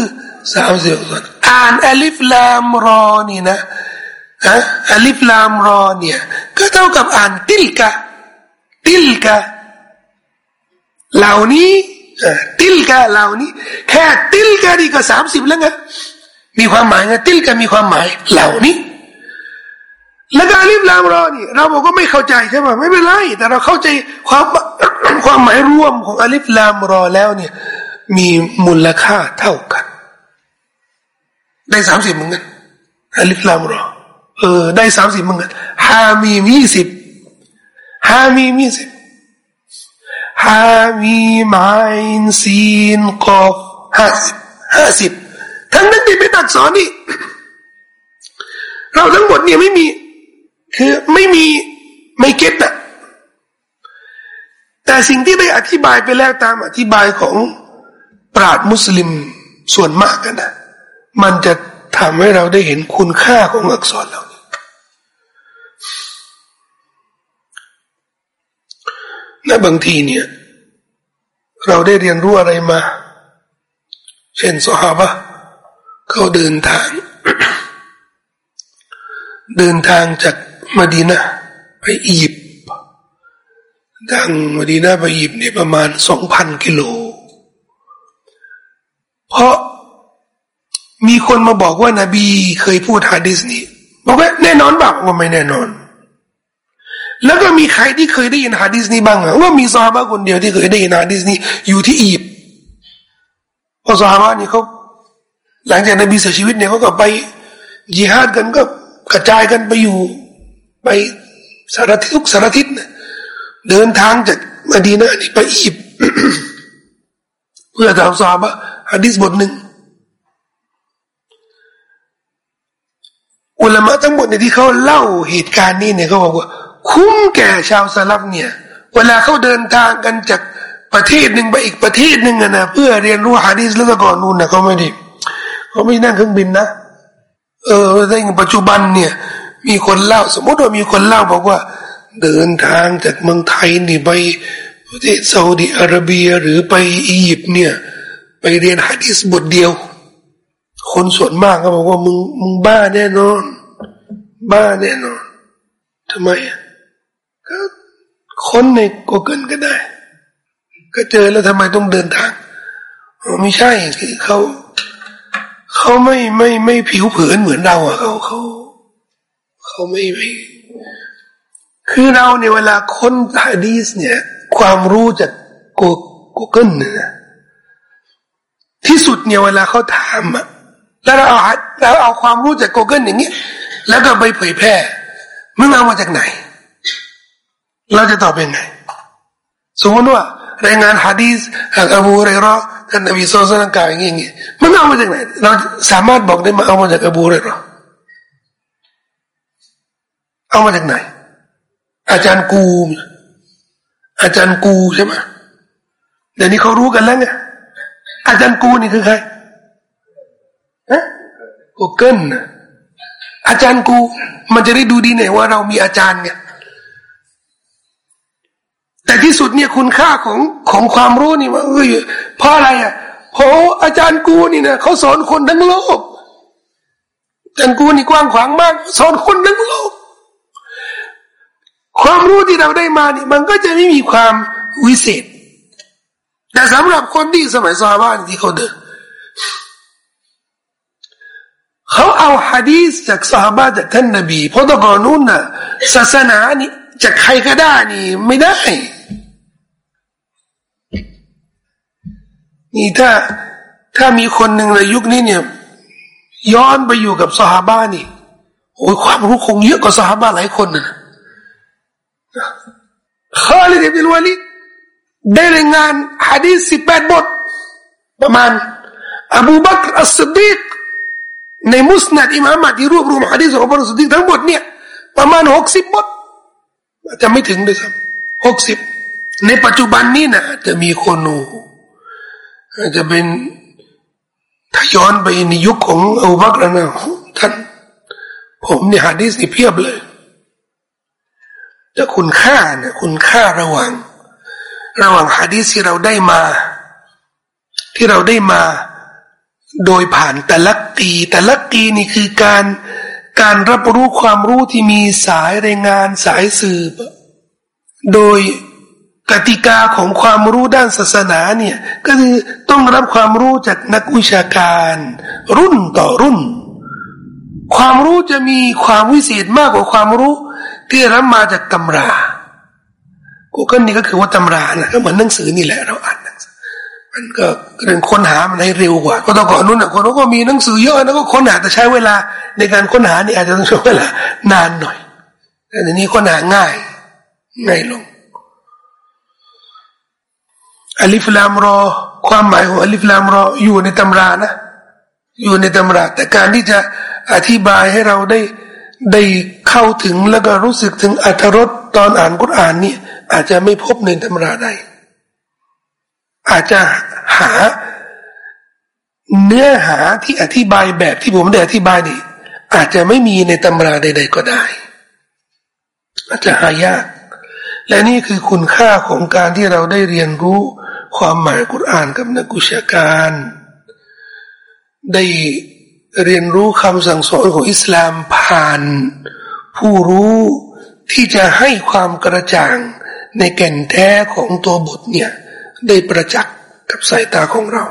สามสิบอักษรอ่านอลิฟลามรอนี่นะอะอลิฟลามรอเนี่ยก็เท่ากับอ่านติลกะติลกะเหล่านี้ติลกะเหล่านี้ แค่ติลกะนี่ก็สามสิบแล้วไงมีความหมายไงติลกะมีความหมายเหล่านี้แล้วการลิฟลามรอนี่เราบอกว่าไม่เข้าใจใช่ไหมไม่เป็นไรแต่เราเข้าใจความ ความหมายรวมของอลิฟลามรอแล้วเนี่ย มีมูลค่าเท่ากัน ได้สามสิบเหมือนกันอลิฟลามรอ เออ ได้สามสิบเหมือนกันฮามีมีสิบฮามีมีสิบฮามีมอัยนซีนกอฟห้าสิบห้าสิบทั้งนั้นที่เป็นอักษรนี่เราทั้งหมดเนี่ยไม่มี คือไม่มีไม่ get อะ แต่สิ่งที่ได้อธิบายไปแล้วตามอธิบายของปราดมุสลิมส่วนมากกันนะมันจะทำให้เราได้เห็นคุณค่าของอักษรเหล่านี้และบางทีเนี่ย เราได้เรียนรู้อะไรมา เช่นสหาบะเขาเดินทาง เดินทางจากมาดีนาไปอียิปต์ ทางมดีนาไปอียิปต์นี่ประมาณสองพันกิโล เพราะมีคนมาบอกว่านาบีเคยพูดฮะดิษนี้บอกว่าแน่นอนบอกว่าไม่แน่นอน แล้วก็มีใครที่เคยได้ยินฮะดิษนี้บ้างอะว่ามีซาบะคนเดียวที่เคยได้ยินฮะดิษนี้อยู่ที่อียิปต์เพราะซาบะนี่เขาหลังจากนบีเสียชีวิตเนี่ยเขาก็ไปยิฮาดกันก็กระจายกันไปอยู่ ไปสารทิศทุกสารทิศ เดินทางจากมาดีนะนี่ไปอียิปต์เพื่อทำซาบะฮะดิษบทหนึ่งอุลามะทั้งหมดเนี่ยที่เขาเล่าเหตุการณ์นี้เนี่ยเขาบอกว่า คุ้มแก่ชาวสลับเนี่ย เวลาเขาเดินทางกันจากประเทศหนึ่งไปอีกประเทศหนึ่งนะเพื่อเรียนรู้ฮะดิษแล้วก็ก่อนนู่นนะเขาไม่ได้เขาไม่นั่งเครื่องบินนะเออในปัจจุบันเนี่ย มีคนเล่า สมมติว่ามีคนเล่าบอกว่า เดินทางจากเมืองไทยนี่ไปประเทศซาอุดิอาระเบียหรือไปอียิปต์เนี่ย ไปเรียนฮะดิษบทเดียว คนส่วนมากก็บอกว่ามึงมึงบ้าแน่นอน บ้าแน่นอนทำไมก็คนในกูเกิลก็ได้ ก็เจอแล้วทำไมต้องเดินทางไม่ใช่คือเขาเขาไม่ไม่ไม่ผิวเผินเหมือนเราอะเขาเขาเขาไม่ไม่ คือเราเนี่ยเวลาค้นฮะดีสเนี่ย ความรู้จากกูกูเกิลเนี่ยที่สุดเนี่ยเวลาเขาถามอะแล้วเราเอาเราเอาความรู้จากกูเกิลอย่างเงี้ยแล้วก็ไปเผยแพร่มึงเอามาจากไหน เราจะตอบยังไง สมมติว่ารายงานฮะดีสจากอบูเรรอท่านนบีสุลต่านกล่าวอย่างนี้มันเอามาจากไหน เราสามารถบอกได้มาเอามาจากอบูเรรอเอามาจากไหน อาจารย์กู อาจารย์กูใช่ไหมเดี๋ยวนี้เขารู้กันแล้วไงอาจารย์กูนี่คือใครฮะกูเกิลนอาจารย์กู มันจะได้ดูดีหน่อยว่าเรามีอาจารย์เนี่ยแต่ที่สุดเนี่ยคุณค่าของของความรู้นี่มันคือเพราะอะไรอะเพราะอาจารย์กูนี่นะเขาสอนคนทั้งโลกอาจารย์กูนี่กว้างขวางมาก สอนคนทั้งโลก ความรู้ที่เราได้มานี่มันก็จะไม่มีความวิเศษ แต่สำหรับคนที่สมัยซาบ้านที่เขาเดินเขาเอาฮะดีสจากซาบะจากท่านนบีเพราะตะกอนนู้นน่ะศาสนานี่จากใครก็ได้นี่ไม่ได้ นี่ถ้าถ้ามีคนหนึ่งในยุคนี้เนี่ย ย้อนไปอยู่กับสหบ้านี่โอ้ยความรู้คงเยอะกว่าสหบ้าหลายคนนะ ข้าลิดอิบนุวาลิดได้รายงานฮะดีษสิบแปดบท ประมาณ อบูบักรอัสดีกในมุสนัดอิมามะที่รวบรวมฮะดีษของพระสุดีทั้งหมดเนี่ยประมาณหกสิบบทจะไม่ถึงด้วยซ้ำหกสิบในปัจจุบันนี้นะจะมีคนนูจะเป็นถ้าย้อนไปในยุคของอูบักรนะท่านผมเนี่ยฮะดีษนี่เพียบเลย จะคุณค่าเนี่ยคุณค่าระหว่าง ระหว่างฮะดีที่เราได้มา ที่เราได้มา โดยผ่านแต่ละกีแต่ละกีนี่คือการการรับรู้ความรู้ที่มีสายรายงานสายสืบ โดยกติกาของความรู้ด้านศาสนาเนี่ย ก็คือต้องรับความรู้จากนักวิชาการ รุ่นต่อรุ่น ความรู้จะมีความวิเศษมากกว่าความรู้ ที่รับมาจากตำรากูเกิลนี่ก็คือว่าตำรานะก็เหมือนหนังสือนี่แหละเราอ่านมันก็เรื่องค้นหามันให้เร็วกว่า ก็ต้องก่อนนู้นอะคนก็มีหนังสือเยอะนะก็ค้นหาแต่ใช้เวลา ในการค้นหานี่อาจจะต้องใช้เวลานานหน่อยแต่ในนี้ค้นหาง่ายง่ายลงอัลิฟลามรอ ความหมายของอัลิฟลามรออยู่ในตำรานะ อยู่ในตำรา แต่การที่จะอธิบายให้เราได้ได้ เข้าถึงแล้วก็รู้สึกถึงอัตรสตอนอ่านกุรอานนี่อาจจะไม่พบในตำราได้ อาจจะหาเนื้อหาที่อธิบายแบบที่ผมได้อธิบายนี่อาจจะไม่มีในตำราใด ๆ ก็ได้ อาจจะหายาก และนี่คือคุณค่าของการที่เราได้เรียนรู้ความหมายกุรอานกับนักกุชาการ ได้เรียนรู้คำสั่งสอนของอิสลามผ่าน ผู้รู้ที่จะให้ความกระจ่าง ในแก่นแท้ของตัวบทเนี่ย ได้ประจักษ์กับสายตาของเรา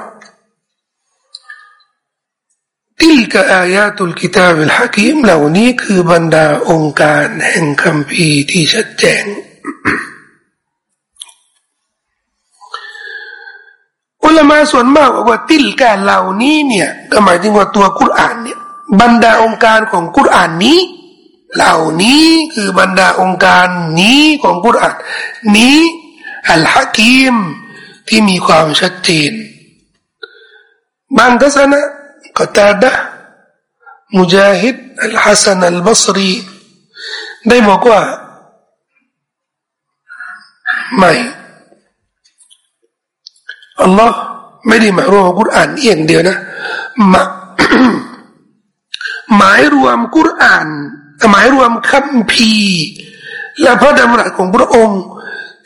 ติลกอายาตุลกิตาบิลฮะกีมเหล่านี้คือบรรดาองค์การแห่งคำพีที่ชัดแจ้งอุลามาส่วนมากบอกว่าติลกาเหล่านี้เนี่ยก็หมายถึงว่าตัวกุรอานเนี่ยบรรดาองค์การของกุรอานนี้ เหล่านี้คือบรรดาองค์การนี้ของกุรอานนี้อัลฮะกีมที่มีความชัดเจนบางทัศนะกตาดะมุจาฮิดอัลฮัสซันอัลบัสรีได้บอกว่าไม่อัลลอฮ์ไม่ได้หมายรวมกุรอานอย่างเดียวนะมาหมายรวมกุรอาน หมายรวมคัมภีร์และพระดำรัสของพระองค์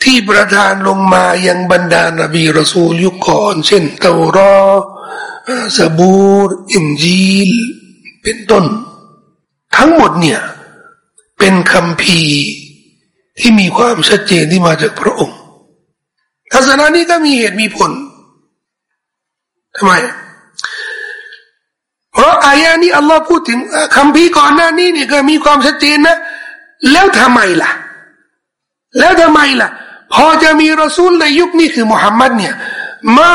ที่ประทานลงมายังบรรดานบีรอซูลยุคก่อน เช่นเตารอสบูรอินจีล เป็นต้น ทั้งหมดเนี่ย เป็นคำพีที่มีความชัดเจนที่มาจากพระองค์ทัศนะนี้ก็มีเหตุมีผลทำไม ราะอายานี้อัลลอฮ์พูดถึงคำพีก่อนหน้านี้เนี่ยก็มีความชัดเจนนะ แล้วทำไมล่ะ แล้วทำไมล่ะ พอจะมีรอซูลในยุคนี้คือมุฮัมมัดเนี่ยมา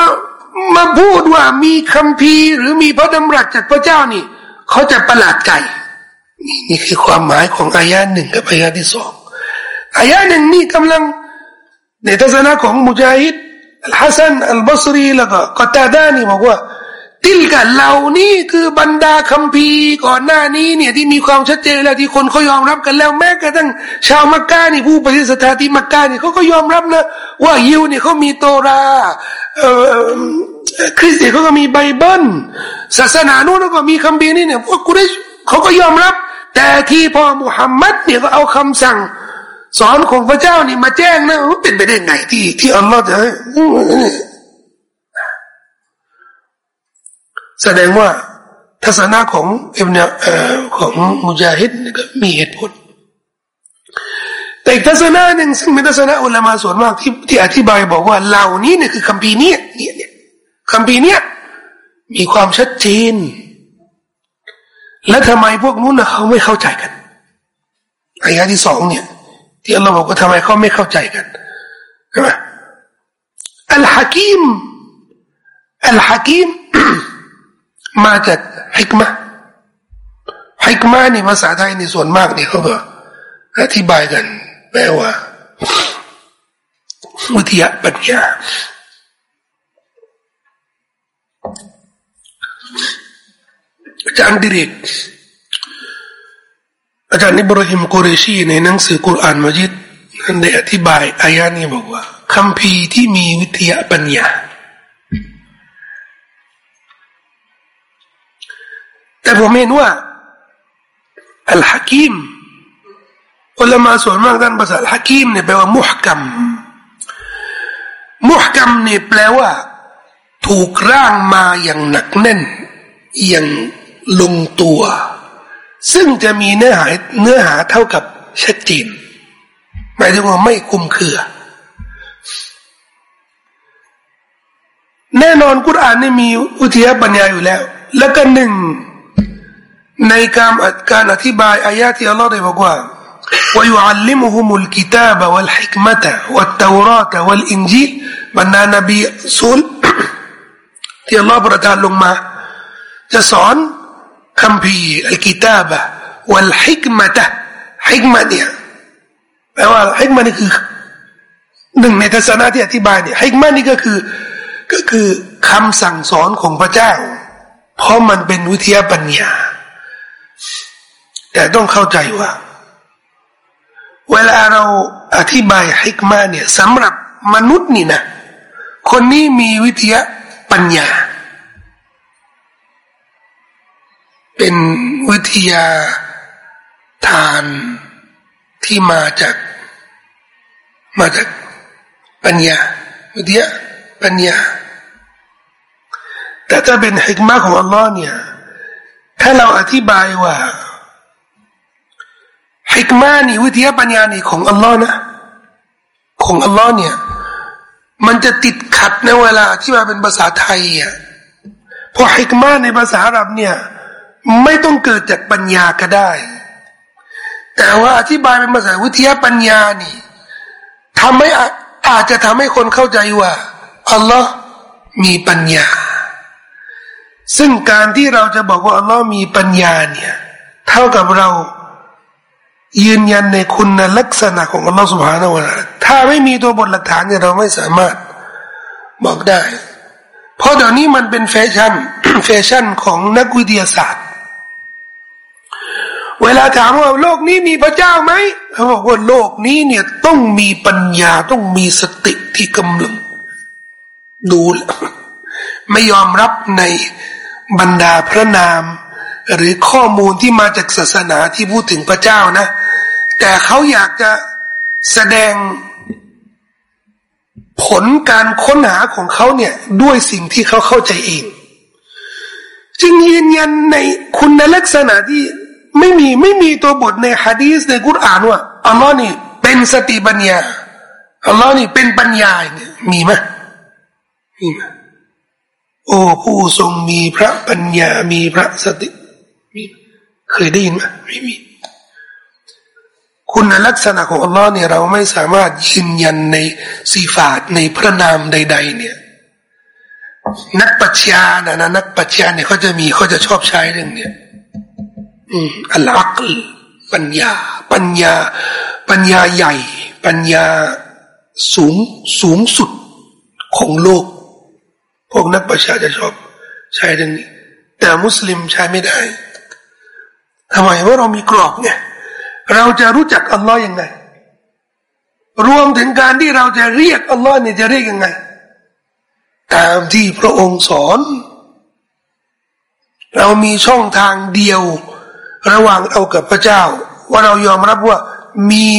มาพูดว่ามีคำพีหรือมีพระดำรัสจากพระเจ้านี่เขาจะประหลาดใจนี่นี่คือความหมายของอายะหนึ่งกับอายะที่สองอายะหนึ่งนี่กำลังในทัศนะของมุจาฮิดอัลฮัสซันอัลบัสรีแล้วก็กอตาดานี่บอกว่า ติลกันเหล่านี้คือบรรดาคัมภีร์ก่อนหน้านี้เนี่ยที่มีความชัดเจนแล้วที่คนเขายอมรับกันแล้วแม้กระทั่งชาวมักกะนี่ผู้ปฏิสัทธาที่มักกะนี่เขาก็ยอมรับนะว่ายิวเนี่ยเขามีโตราเอ่อคริสเตียนเขาก็มีไบเบิลศาสนาโน้นก็มีคัมภีร์นี่เนี่ยพวกกุเรชเขาก็ยอมรับ แต่ที่พอมุฮัมมัดเนี่ยก็เอาคำสั่งสอนของพระเจ้านี่มาแจ้งนะเป็นไปได้ไงที่ที่อัลลอฮ์จะ แสดงว่าทัศนะของอิบเนของมุจาฮิดก็มีเหตุผล แต่อีกทัศนะหนึ่งซึ่งเป็นทัศนะอุลามาส่วนมากที่ที่อธิบายบอกว่าเหล่านี้เนี่ยคือคำพีนี้เนี่ยเนี่ยคำพีเนี้มีความชัดเจน และทำไมพวกนู้นเขาไม่เข้าใจกันอายะที่สองเนี่ย ที่อัลลอฮ์บอกว่าทำไมเขาไม่เข้าใจกันใช่ไหมอัลฮะกิมอัลฮะกิม มาจากฮิกมะฮิกมะนี่ภาษาไทยในส่วนมากเนี่ยเขาก็อธิบายกันแปลว่าวิทยาปัญญาอาจารย์ดิเรกอาจารย์อิบราฮิมกุเรชีในหนังสือกุรอานมาจิดได้อธิบายอายานี้บอกว่าคำพีที่มีวิทยาปัญญา ผมเห็นว่าอัลฮะกิมอุลามาส่วนมากด้านภาษาอัลฮะกิมเนี่ยแปลว่ามุฮกัมมุฮกัมเนี่ยแปลว่า ถูกร่างมาอย่างหนักแน่น อย่างลงตัว ซึ่งจะมีเนื้อหาเนื้อหาเท่ากับชัดเจนหมายถึงว่าไม่คุมเครือ แน่นอนกุรอานนี่มีอุทยาปัญญาอยู่แล้ว แล้วก็หนึ่ง ในการการอธิบายอายะที่อัลลอฮ์ได้บอกว่า ويعلمهم الكتاب والحكمة والتوراة والإنجيل บรรดานบีซูลที่อัลลอฮ์ประทานลงมา จะสอนคำพีอัลกิตาบะวัลฮิกมะตะฮิกมะเนี่ยแปลว่าฮิกมะนี่คือหนึ่งในทัศนะที่อธิบายเนี่ยฮิกมะนี่ก็คือ ก็คือคำสั่งสอนของพระเจ้า เพราะมันเป็นวิทยาปัญญา แต่ต้องเข้าใจว่า เวลาเราอธิบายฮิกมาเนี่ยสำหรับมนุษย์นี่นะ คนนี้มีวิทยาปัญญา เป็นวิทยาทานที่มาจากมาจากปัญญาวิทยาปัญญาแต่ถ้าเป็นฮิกมาของอัลลอฮ์เนี่ย ถ้าเราอธิบายว่า ฮิกมานี่วิทยาปัญญานี่ของอัลลอฮ์นะ ของอัลลอฮ์เนี่ย มันจะติดขัดในเวลาที่มาเป็นภาษาไทยอะเพราะฮิกมาในภาษาอาหรับเนี่ย ไม่ต้องเกิดจากปัญญาก็ได้ แต่ว่าอธิบายเป็นภาษาวิทยาปัญญานี่ทำให้อาจจะทำให้คนเข้าใจว่าอัลลอฮ์มีปัญญา ซึ่งการที่เราจะบอกว่าอัลลอฮ์มีปัญญาเนี่ย เท่ากับเรา ยืนยันในคุณลักษณะของอัลลอฮฺสุบฮานาวะตะอาลา ถ้าไม่มีตัวบทหลักฐานเนี่ยเราไม่สามารถบอกได้ เพราะเดี๋ยวนี้มันเป็นแฟชั่นแฟชั่นของนักวิทยาศาสตร์ เวลาถามว่าโลกนี้มีพระเจ้าไหมเขาบอกว่าโลกนี้เนี่ยต้องมีปัญญาต้องมีสติที่กำลังดูไม่ยอมรับในบรรดาพระนาม หรือข้อมูลที่มาจากศาสนาที่พูดถึงพระเจ้านะ แต่เขาอยากจะแสดงผลการค้นหาของเขาเนี่ย ด้วยสิ่งที่เขาเข้าใจเอง จึงยืนยันในคุณลักษณะที่ไม่มีไม่มีตัวบทในฮะดีสในกุรอานว่าอัลลอฮ์นี่เป็นสติปัญญาอัลลอฮ์นี่เป็นปัญญาเนี่ยมีไหมมีไหมโอ้ผู้ทรงมีพระปัญญามีพระสติมีเคยได้ยินไหมไม่มี คุณลักษณะของอัลลอฮ์เนี่ยเราไม่สามารถยืนยันในสีฟาดในพระนามใด ๆ เนี่ย นักปัชญานะนะนักปัชญาเนี่ยเขาจะมีเขาจะชอบใช้เรื่องเนี้ยอัลอักลปัญญา ปัญญา ปัญญาใหญ่ ปัญญาสูงสูงสุดของโลก พวกนักปัชญาจะชอบใช้เรื่องนี้ แต่มุสลิมใช้ไม่ได้ทำไมว่าเรามีกรอบเนี่ย เราจะรู้จักอัลลอฮ์ยังไง รวมถึงการที่เราจะเรียกอัลลอฮ์เนี่ยจะเรียกยังไง ตามที่พระองค์สอน เรามีช่องทางเดียว ระหว่างเรากับพระเจ้า ว่าเรายอมรับว่ามี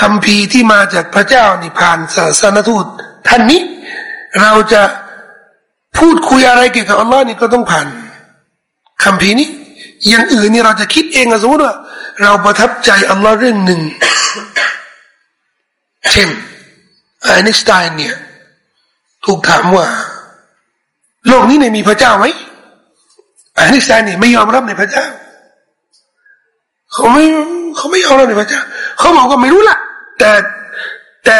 คำพีที่มาจากพระเจ้านี่ผ่านศาสนทูตท่านนี้ เราจะพูดคุยอะไรเกี่ยวกับอัลลอฮ์นี่ก็ต้องผ่านคำพีนี้อย่างอื่นนี่เราจะคิดเองสมมติว่า เราประทับใจอัลลอฮ์เรื่องหนึ่ง เช่นไอน์สไตน์เนี่ย ถูกถามว่า โลกนี้เนี่ยมีพระเจ้าไหมไอน์สไตน์เนี่ยไม่ยอมรับในพระเจ้า เขาไม่เขาไม่ยอมรับในพระเจ้า เขาบอกว่าไม่รู้ละแต่แต่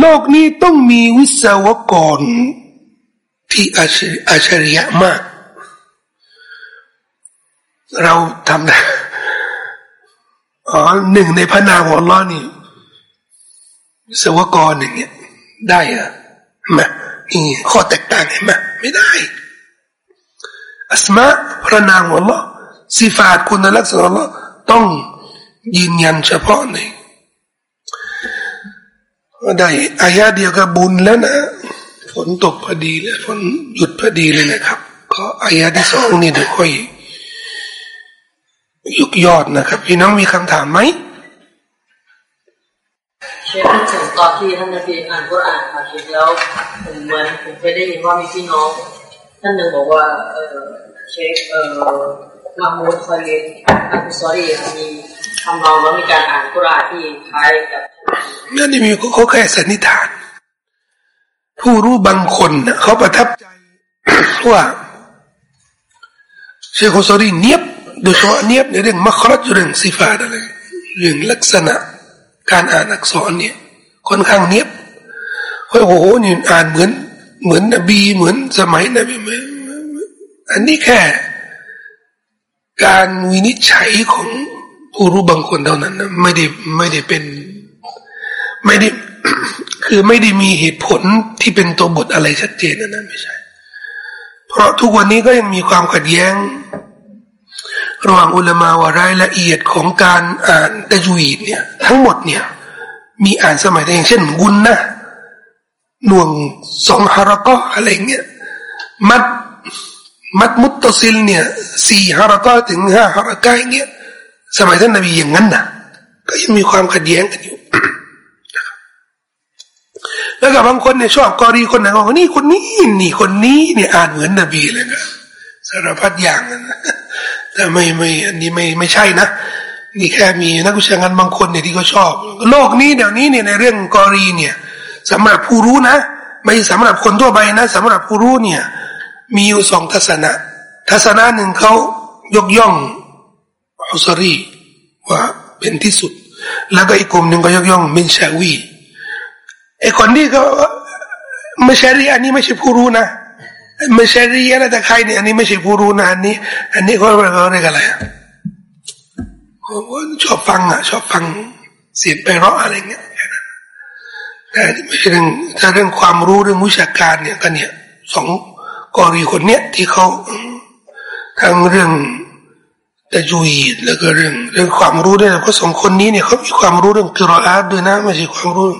โลกนี้ต้องมีวิศวกรที่อาชริยะมาก เราทำได้ อ๋อหนึ่งในพระนามของอัลลอฮ์นี่สวกรหนึ่งเนี่ยได้อะมานี่ข้อแตกต่างเห็นไหมไม่ได้อัสมาพระนามของ Allah สิฟาตคุณลักษณะ Allah ต้องยืนยันเฉพาะในได้อายาเดียวกับบุญแล้วนะฝนตกพอดีเลยฝนหยุดพอดีเลยนะครับ ก็อายาที่สองนี่เดี๋ยวค่อย ยุกยอดนะครับ พี่น้องมีคำถามไหมเชฟพูดถึงตอนที่ท่านนบีอ่านกุรอานค่ะเชฟแล้วผมเหมือนผมเคยได้ยินว่ามีพี่น้องท่านหนึ่งบอกว่าเออเชฟเออมามูดคอลีนอันซอรีมีทำนองว่ามีการอ่านกุรอานที่คล้ายกับนั่นนี่มีเขาแค่สันนิษฐาน ผู้รู้บางคนเขาประทับใจว่าเชคโคซอรีเนียบ โดยเฉพาะเนียบในเรื่องมัครัตเรื่องสิฟาอะไรเรื่องลักษณะการอ่านอักษรเนี่ยค่อนข้างเนียบโอ้โหนี่อ่านเหมือน เหมือนนบีเหมือนสมัยนบีอันนี้แค่ การวินิจฉัยของผู้รู้บางคนเท่านั้นนะไม่ได้ไม่ได้เป็น ไม่ได้คือไม่ได้มีเหตุผลที่เป็นตัวบทอะไรชัดเจนนะไม่ใช่ เพราะทุกวันนี้ก็ยังมีความขัดแย้ง ระหว่างอุลามาว่ารายละเอียดของการอ่านตะจวีดเนี่ย ทั้งหมดเนี่ย มีอ่านสมัยอย่างเช่นกุนนะหน่วงสองฮาระก็อะไรเงี้ยมัดมัดมุตตซิลเนี่ยสี่ฮาระก็ถึงห้าฮาระกางเงี้ยสมัยท่านนบีอย่างนั้นนะก็ยังมีความขัดแย้งกันอยู่แล้วก็บางคนเนี่ยชอบกอรีคนไหนบอกว่านี่คนนี้นี่คนนี้เนี่ยอ่านเหมือนนบีเลยนะสารพัดอย่างนะ แต่ไม่ไม่อันนี้ไม่ไม่ใช่นะนี่แค่มีนักวิชาการบางคนเนี่ยที่เขาชอบ โลกนี้เดี๋ยวนี้เนี่ยในเรื่องกอรีเนี่ยสำหรับผู้รู้นะ ไม่สำหรับคนทั่วไปนะสำหรับผู้รู้เนี่ย มีอยู่สองทัศนะ ทัศนะหนึ่งเขายกย่องอัสรีว่าเป็นที่สุด แล้วก็อีกกลุ่มหนึ่งก็ยกย่องมินชาวีไอคนที่เขาไม่ใช่รีอันนี้ไม่ใช่ผู้รู้นะ ไม่ใช่รีอะไรแต่ใครเนี่ยอันนี้ไม่ใช่ผู้รู้นะอันนี้ อันนี้เขาเรียกอะไรชอบฟังอะ ชอบฟังเสียงไปเราะอะไรเงี้ยแต่ไม่ใช่เรื่องถ้าเรื่องความรู้เรื่องวิชาการเนี่ยกันเนี่ยสองกอรีคนเนี้ยที่เขาทั้งเรื่องตะจุยแล้วก็เรื่องเรื่องความรู้ด้วยเพราะสองคนนี้เนี่ยเขามีความรู้เรื่องกิรออาดด้วยนะไม่ใช่ความรู้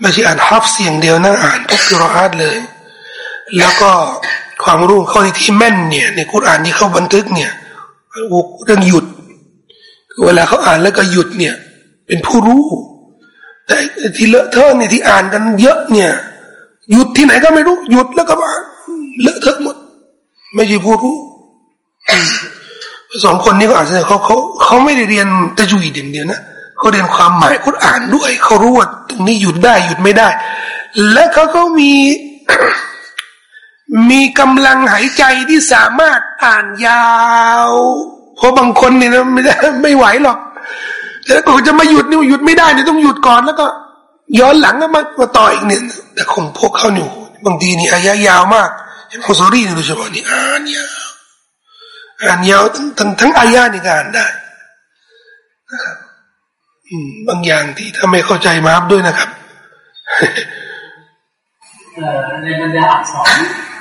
ไม่ใช่อ่านฮับเสียงเดียวนะอ่านทุกกิรออาดเลย แล้วก็ความรู้ข้อที่แม่นเนี่ยในกุรานที่เขาบันทึกเนี่ยเรื่องหยุดเวลาเขาอ่านแล้วก็หยุดเนี่ย เป็นผู้รู้ แต่ที่เลอะเทอะเนี่ยที่อ่านกันเยอะเนี่ย หยุดที่ไหนก็ไม่รู้หยุดแล้วก็อ่านเลอะเทอะหมด ไม่ใช่ผู้รู้สองคนนี้ก็อ่านเขาเขาเขาไม่ได้เรียนตะจุยเดียวนะเขาเรียนความหมายคุอ่านด้วยเขารู้ว่าตรงนี้หยุดได้หยุดไม่ได้ และเขาก็มี มีกำลังหายใจที่สามารถอ่านยาวเพราะบางคนเนี่ยไม่ได้ไม่ไหวหรอกแล้วก็จะมาหยุดนี่หยุดไม่ได้เนี่ยต้องหยุดก่อนแล้วก็ ย้อนหลังแล้วมามาต่ออีกเนี่ยแต่ของพวกเขาเนี่ยบางทีนี่อายะยาวมากอย่างของซอรี่โดยเฉพาะนี่อ่านยาวอ่านยาวทั้งทั้งทั้งอายะนี่ก็อ่านได้นะครับบางอย่างที่ถ้าไม่เข้าใจมาบด้วยนะครับในบรรดาอักษร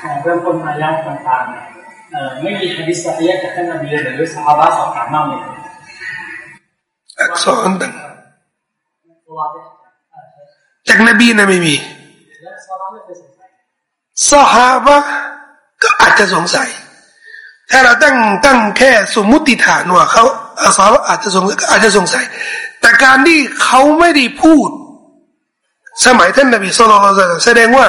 ของเริ่มต้นอายะต่างๆไม่มีฮะดิษอายะจากท่านนบีหรือสหายสอบถามมาเลยอักษรต่างจากนบีนะไม่มีสหายก็อาจจะสงสัย ถ้าเราตั้งตั้งแค่สมมุติฐานว่าเขาอาสาอาจจะสงสัยอาจจะสงสัย แต่การที่เขาไม่ได้พูด สมัยท่านนบีสุลต่านแสดงว่า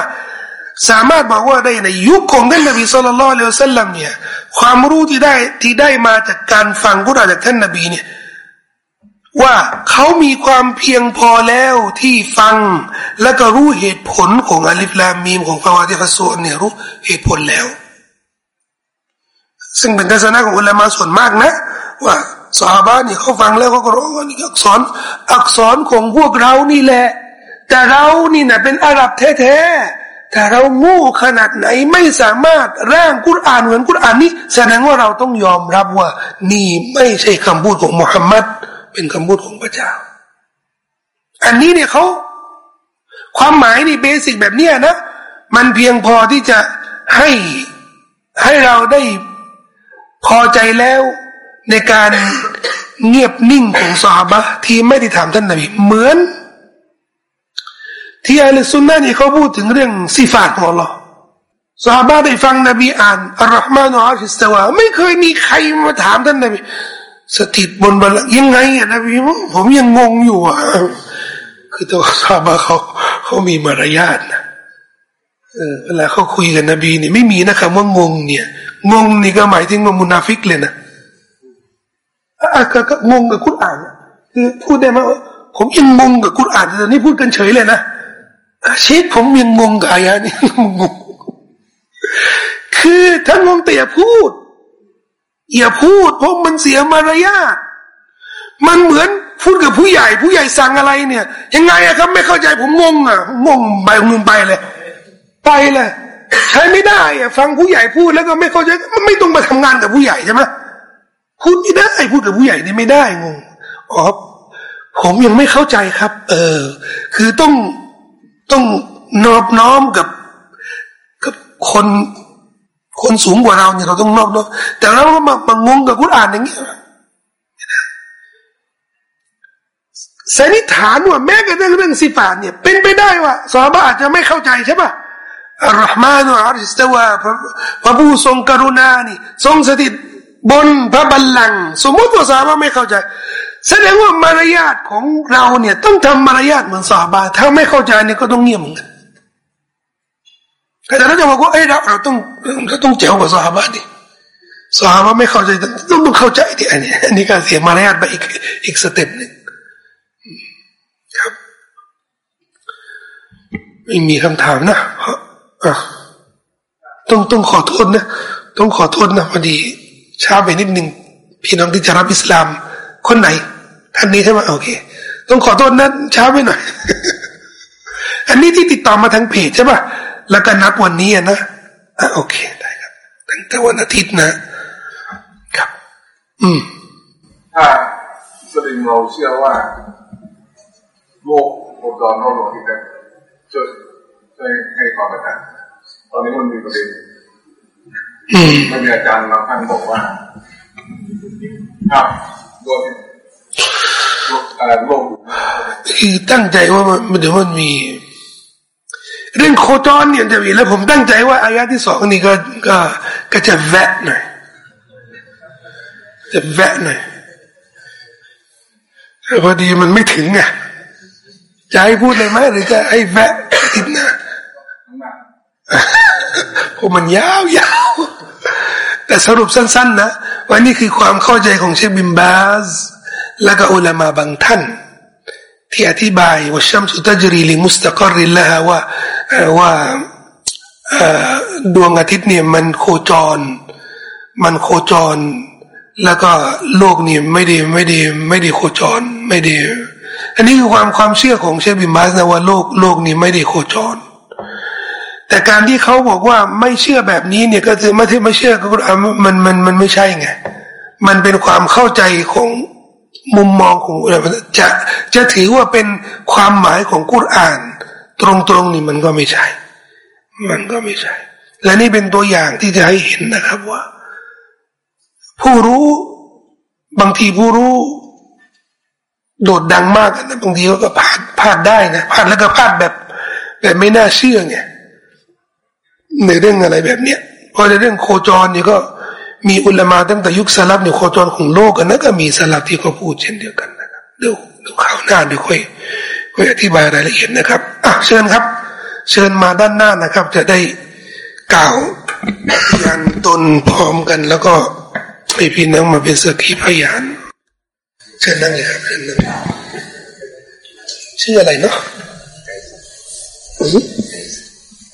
สามารถบอกว่าได้ในยุคของท่านนบีสุลต่านเลวซัลลัมเนี่ยความรู้ที่ได้ที่ได้มาจากการฟังกุรอานจากท่านนบีเนี่ยว่าเขามีความเพียงพอแล้วที่ฟังและก็รู้เหตุผลของอัลิฟลามีมของฟาวาติฟัสโซนเนี่ยรู้เหตุผลแล้ว ซึ่งเป็นทัศนะของอุลามะส่วนมากนะ ว่าสาบานนี่เขาฟังแล้วเขาก็ร้องว่านี่อักษรอักษรของพวกเรานี่แหละ แต่เรานี่นะเป็นอาหรับแท้ แต่เราโง่ขนาดไหนไม่สามารถร่างกุรอานเหมือนกุรอานนี้แสดงว่าเราต้องยอมรับว่า นี่ไม่ใช่คำพูดของมุฮัมมัดเป็นคำพูดของพระเจ้า อันนี้เนี่ยเขาความหมายนี่เบสิกแบบเนี้ยนะ มันเพียงพอที่จะให้ให้เราได้พอใจแล้วในการเงียบนิ่งของสาบะที่ไม่ได้ถามท่านนบีเหมือน ที่อัลสุนนะนี่เขาพูดถึงเรื่องสิฟาตของ Allah สาบะได้ฟังนบีอ่านอัลลอฮ์มานุอัลฮิสตาวาไม่เคยมีใครมาถามท่านนบีสถิตบนบัลลังยังไงอะนบีผมยังงงอยู่อะคือตัวสาบะเขาเขามีมารยาทนะเออเวลาเขาคุยกับนบีนี่ไม่มีนะคำว่างงเนี่ย งงนี่ก็หมายถึงว่ามุนาฟิกเลยนะอะก็งงกับคุรอ่านคือพูดได้ไหมผมยังงงกับคุรอ่านแต่นี่พูดกันเฉยเลยนะ เชคผมยังงงกับอายะนี่งงคือถ้างงแต่อย่าพูด อย่าพูดเพราะมันเสียมารยาทมันเหมือนพูดกับผู้ใหญ่ ผู้ใหญ่สั่งอะไรเนี่ย ยังไงอะครับไม่เข้าใจผมงงอะงงไปมึงไปเลย ไปเลยใช้ไม่ได้อะฟังผู้ใหญ่พูดแล้วก็ไม่เข้าใจมันไม่ต้องมาทำงานกับผู้ใหญ่ใช่ไหมพูดไม่ได้พูดกับผู้ใหญ่นี่ไม่ได้งงอ๋อผมยังไม่เข้าใจครับ เออ คือต้อง ต้องนอบน้อมกับกับคนคนสูงกว่าเราเนี่ยเราต้องนอบน้อมแต่เราก็มามางงกับกุรอานอย่างเงี้ยสันนิษฐานว่าแม้กระทั่งเรื่องสิฟาเนี่ยเป็นไปได้ว่าสาบะอาจจะไม่เข้าใจใช่ปะالرحمن على العرش استوىพระผู้ทรงกรุณานี่ ทรงสถิตบนพระบัลลังก์สมมติว่าซอฮาบะฮ์ไม่เข้าใจ แสดงว่ามารยาทของเราเนี่ย ต้องทำมารยาทเหมือนซอฮาบะฮ์ถ้าไม่เข้าใจเนี่ยก็ต้องเงียบเหมือนกันแต่เราจะบอกว่าไอ้เราเราต้องเราต้องเจ๋งกว่าซอฮาบะฮ์ดิซอฮาบะฮ์ไม่เข้าใจต้องต้องเข้าใจดิอันนี้อันนี้การเสียมารยาทไปอีกอีก step หนึ่งครับไม่มีคำถามนะต้องต้องขอโทษนะ ต้องขอโทษนะพอดีช้าไปนิดหนึ่งพี่น้องที่จะรับอิสลาม คนไหน ท่านนี้ใช่ไหมโอเค ต้องขอโทษนะช้าไปหน่อย อันนี้ที่ติดต่อมาทางเพจใช่ป่ะ แล้วก็นับวันนี้นะอะโอเคได้ครับ ตั้งแต่วันอาทิตย์นะ ครับ อืมถ้าสลิมเราเชื่อว่า โลกโลกอนโลกที่จะช่วยช่วยให้ความกระจ่างตอนนี้มันมีประเด็นมันมีอาจารย์บางท่านบอกว่าครับโลกโลก คือตั้งใจว่ามันเดี๋ยวมันมี เรื่องโคจรเนี่ยจะมีแล้วผมตั้งใจว่าอายะที่สองนี่ก็ก็ก็จะแวะหน่อยจะแวะหน่อยพอดีมันไม่ถึงไงจะให้พูดเลยไหมหรือจะให้แวะติดหน้าเพราะมันยาวยาวแต่สรุปสั้น ๆ นะ ว่านี่คือความเข้าใจของเชคบิมบาสและก็อุลามาบางท่าน ที่อธิบายว่าชัมสุตจรีลิมุสตะกริลละว่าว่าดวงอาทิตย์เนี่ยมันโคจร มันโคจร แล้วก็โลกนี่ไม่ได้ไม่ได้ไม่ได้โคจรไม่ได้อันนี้คือความความเชื่อของเชฟบิมัสนะว่าโลกโลกนี้ไม่ได้โคจร แต่การที่เขาบอกว่าไม่เชื่อแบบนี้เนี่ยก็คือไม่ที่ไม่เชื่อก็มันมันมันไม่ใช่ไงมันเป็นความเข้าใจของมุมมองของจะจะถือว่าเป็นความหมายของกุรอาน ตรงๆนี่มันก็ไม่ใช่ มันก็ไม่ใช่ และนี่เป็นตัวอย่างที่จะให้เห็นนะครับว่า ผู้รู้บางทีผู้รู้ โดดดังมากนะบางทีก็พลาดพลาดได้นะพลาดแล้วก็พลาดแบบ แบบไม่น่าเชื่อไง ในเรื่องอะไรแบบเนี้ยพอในเรื่องโคจรนี่ก็มีอุลามาตั้งแต่ยุคสลับเนี่ยโคจรของโลกกันนะก็มีสลับที่เขาพูดเช่นเดียวกันนะครับเดี๋ยวดูข่าวหน้าเดี๋ยวค่อยค่อยอธิบายรายละเอียดนะครับอะเชิญครับ เชิญมาด้านหน้านะครับ จะได้กล่าวยันตนพร้อมกันแล้วก็ให้พี่น้องมาเป็นสักขีพยานเชิญนั่งเลยครับเชิญนั่งชื่ออะไรเนาะ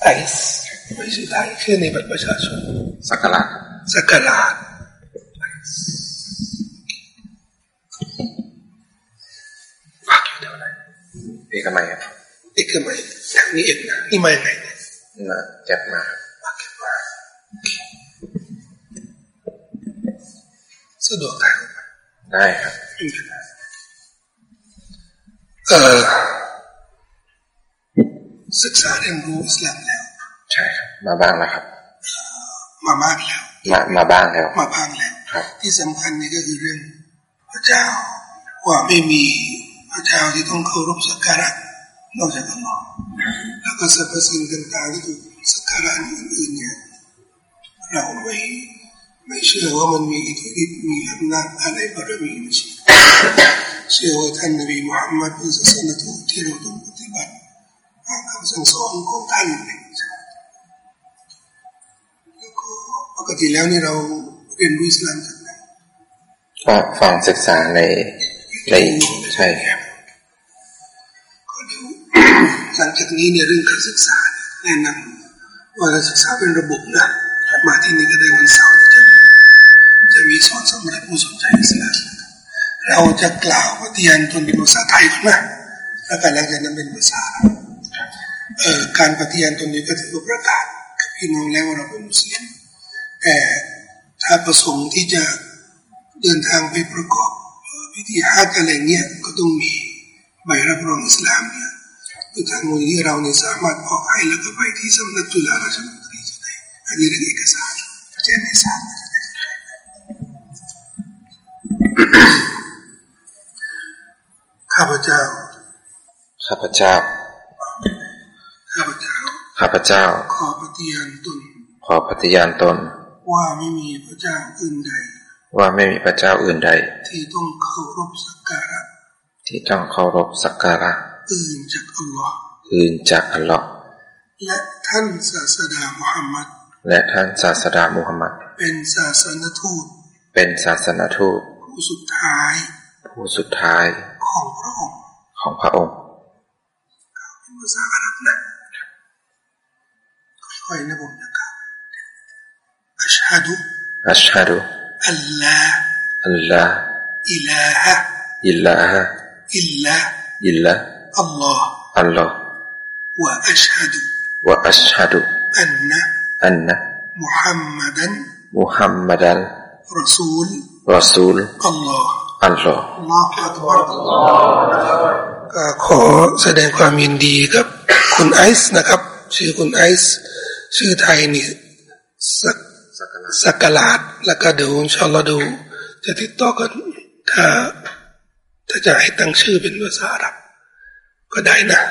ไอซ์ ไม่ใช่ไทยชื่อในบัตรประชาชนสักการะสักการะฝากอยู่เท่าไหร่เอกมัยครับเอกมัยทางนี้เอกนะนี่มาไงเนี่ยนะแจ็บมาสะดวกถ่ายได้ครับเอ่อศึกษาเรียนรู้อิสลามแล้ว ใช่ครับ มาบ้างแล้วครับ มาบ้างแล้ว มามาบ้างแล้ว มาบ้างแล้วที่สำคัญนี่ก็คือเรื่อง พระเจ้าว่าไม่มีพระเจ้าที่ต้องเคารพสักการะนอกจากอัลลอฮ์แล้วก็สรรพสิ่งต่างๆที่ถูกสักการะอื่นๆเนี่ยเราไม่ไม่เชื่อว่ามันมีอิทธิฤทธิ์มีอำนาจอะไรบารมีไม่เชื่อเชื่อว่าท่านนบีมุฮัมมัดเป็นศาสนทูตที่เราต้องปฏิบัติตามคำสั่งสอนของท่านแล้ว กติแล้วนี่เราเรียนรู้อิสลามจากไหนก็ฟังศึกษาในในใช่ครับก็เดี๋ยวหลังจากนี้เนี่ยเรื่องการศึกษาแนะนำว่าการศึกษาเป็นระบบนะมาที่นี่ก็ได้วันเสาร์เนี่ยจะจะมีสอนสำหรับผู้สนใจอิสลามเราจะกล่าวปฏิญาณตนเป็นภาษาไทยก่อนนะแล้วก็หลังจากนั้นเป็นภาษาเอ่อการปฏิญาณตนนี้ก็ถือว่าประกาศกับพี่น้องแล้วว่าเราเป็นมุสลิม แต่ถ้าประสงค์ที่จะเดินทางไปประกอบพิธีฮัจญ์อะไรเงี้ยก็ต้องมีใบรับรองอิสลามเนี่ยคือทางมูลที่เราเนี่ยสามารถออกให้แล้วก็ไปที่สำนักจุฬาราชมนตรีจะได้อันนี้เรื่องเอกสารแจ้งให้ทราบข้าพเจ้า ข้าพเจ้า ข้าพเจ้า ข้าพเจ้า ขอปฏิญาณตน ขอปฏิญาณตน ว่าไม่มีพระเจ้าอื่นใด ว่าไม่มีพระเจ้าอื่นใด ที่ต้องเคารพสักการะ ที่ต้องเคารพสักการะ อื่นจากอัลลอฮ์อื่นจากอัลลอฮ์และท่านศาสดามุฮัมมัดและท่านศาสดามุฮัมมัดเป็นศาสนทูต เป็นศาสนทูต ผู้สุดท้าย ผู้สุดท้ายของพระองค์ของพระองค์เป็นภาษาอาหรับนะค่อยๆนะผมนะ ครับอัชฮะดุอัชฮะดุอัลลาอัลลอฮ์อิลาฮะอิลลาฮะอิลลาอิลลาอัลลอฮ์อัลลอฮ์วะอัชฮะดุวะอัชฮะดุอันนะอันนะมุฮัมมัดันมุฮัมมัดัลรอซูลรอซูลอัลลอฮ์อัลลอฮ์อัลลอฮ์อักบัรก็ขอแสดงความยินดีกับ คุณไอซ์นะครับ ชื่อคุณไอซ์ชื่อไทยนี่สัก สักกลาดแล้วก็ดี๋ยวอินชอลดู จะติดต่อกันถ้า ถ้าจะให้ตั้งชื่อเป็นภาษาอาหรับก็ได้นะ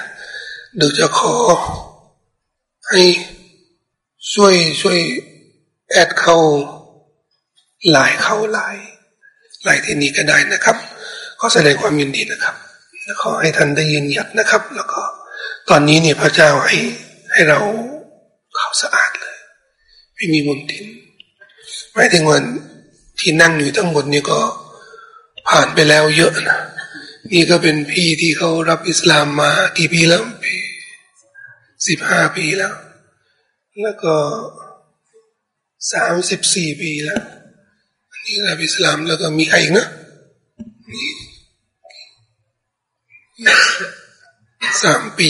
เดี๋ยวจะขอ ให้ช่วยช่วยแอดเข้าไลน์เข้าไลน์ไลน์ที่นี้ก็ได้นะครับก็แสดงความยินดีนะครับและขอให้ท่านได้ยืนหยัดนะครับ แล้วก็ตอนนี้เนี่ยพระเจ้าให้ให้เราเขาสะอาดเลย ไม่มีมลทินหมายถึงว่าที่นั่งอยู่ทั้งหมดนี่ก็ผ่านไปแล้วเยอะนะนี่ก็เป็นพี่ที่เขารับอิสลามมากี่ปีแล้วปีสิบห้าปีแล้ว แล้วก็สามสิบสี่ปีแล้วอันนี้รับอิสลามแล้วก็มีใครอีกนะสามปี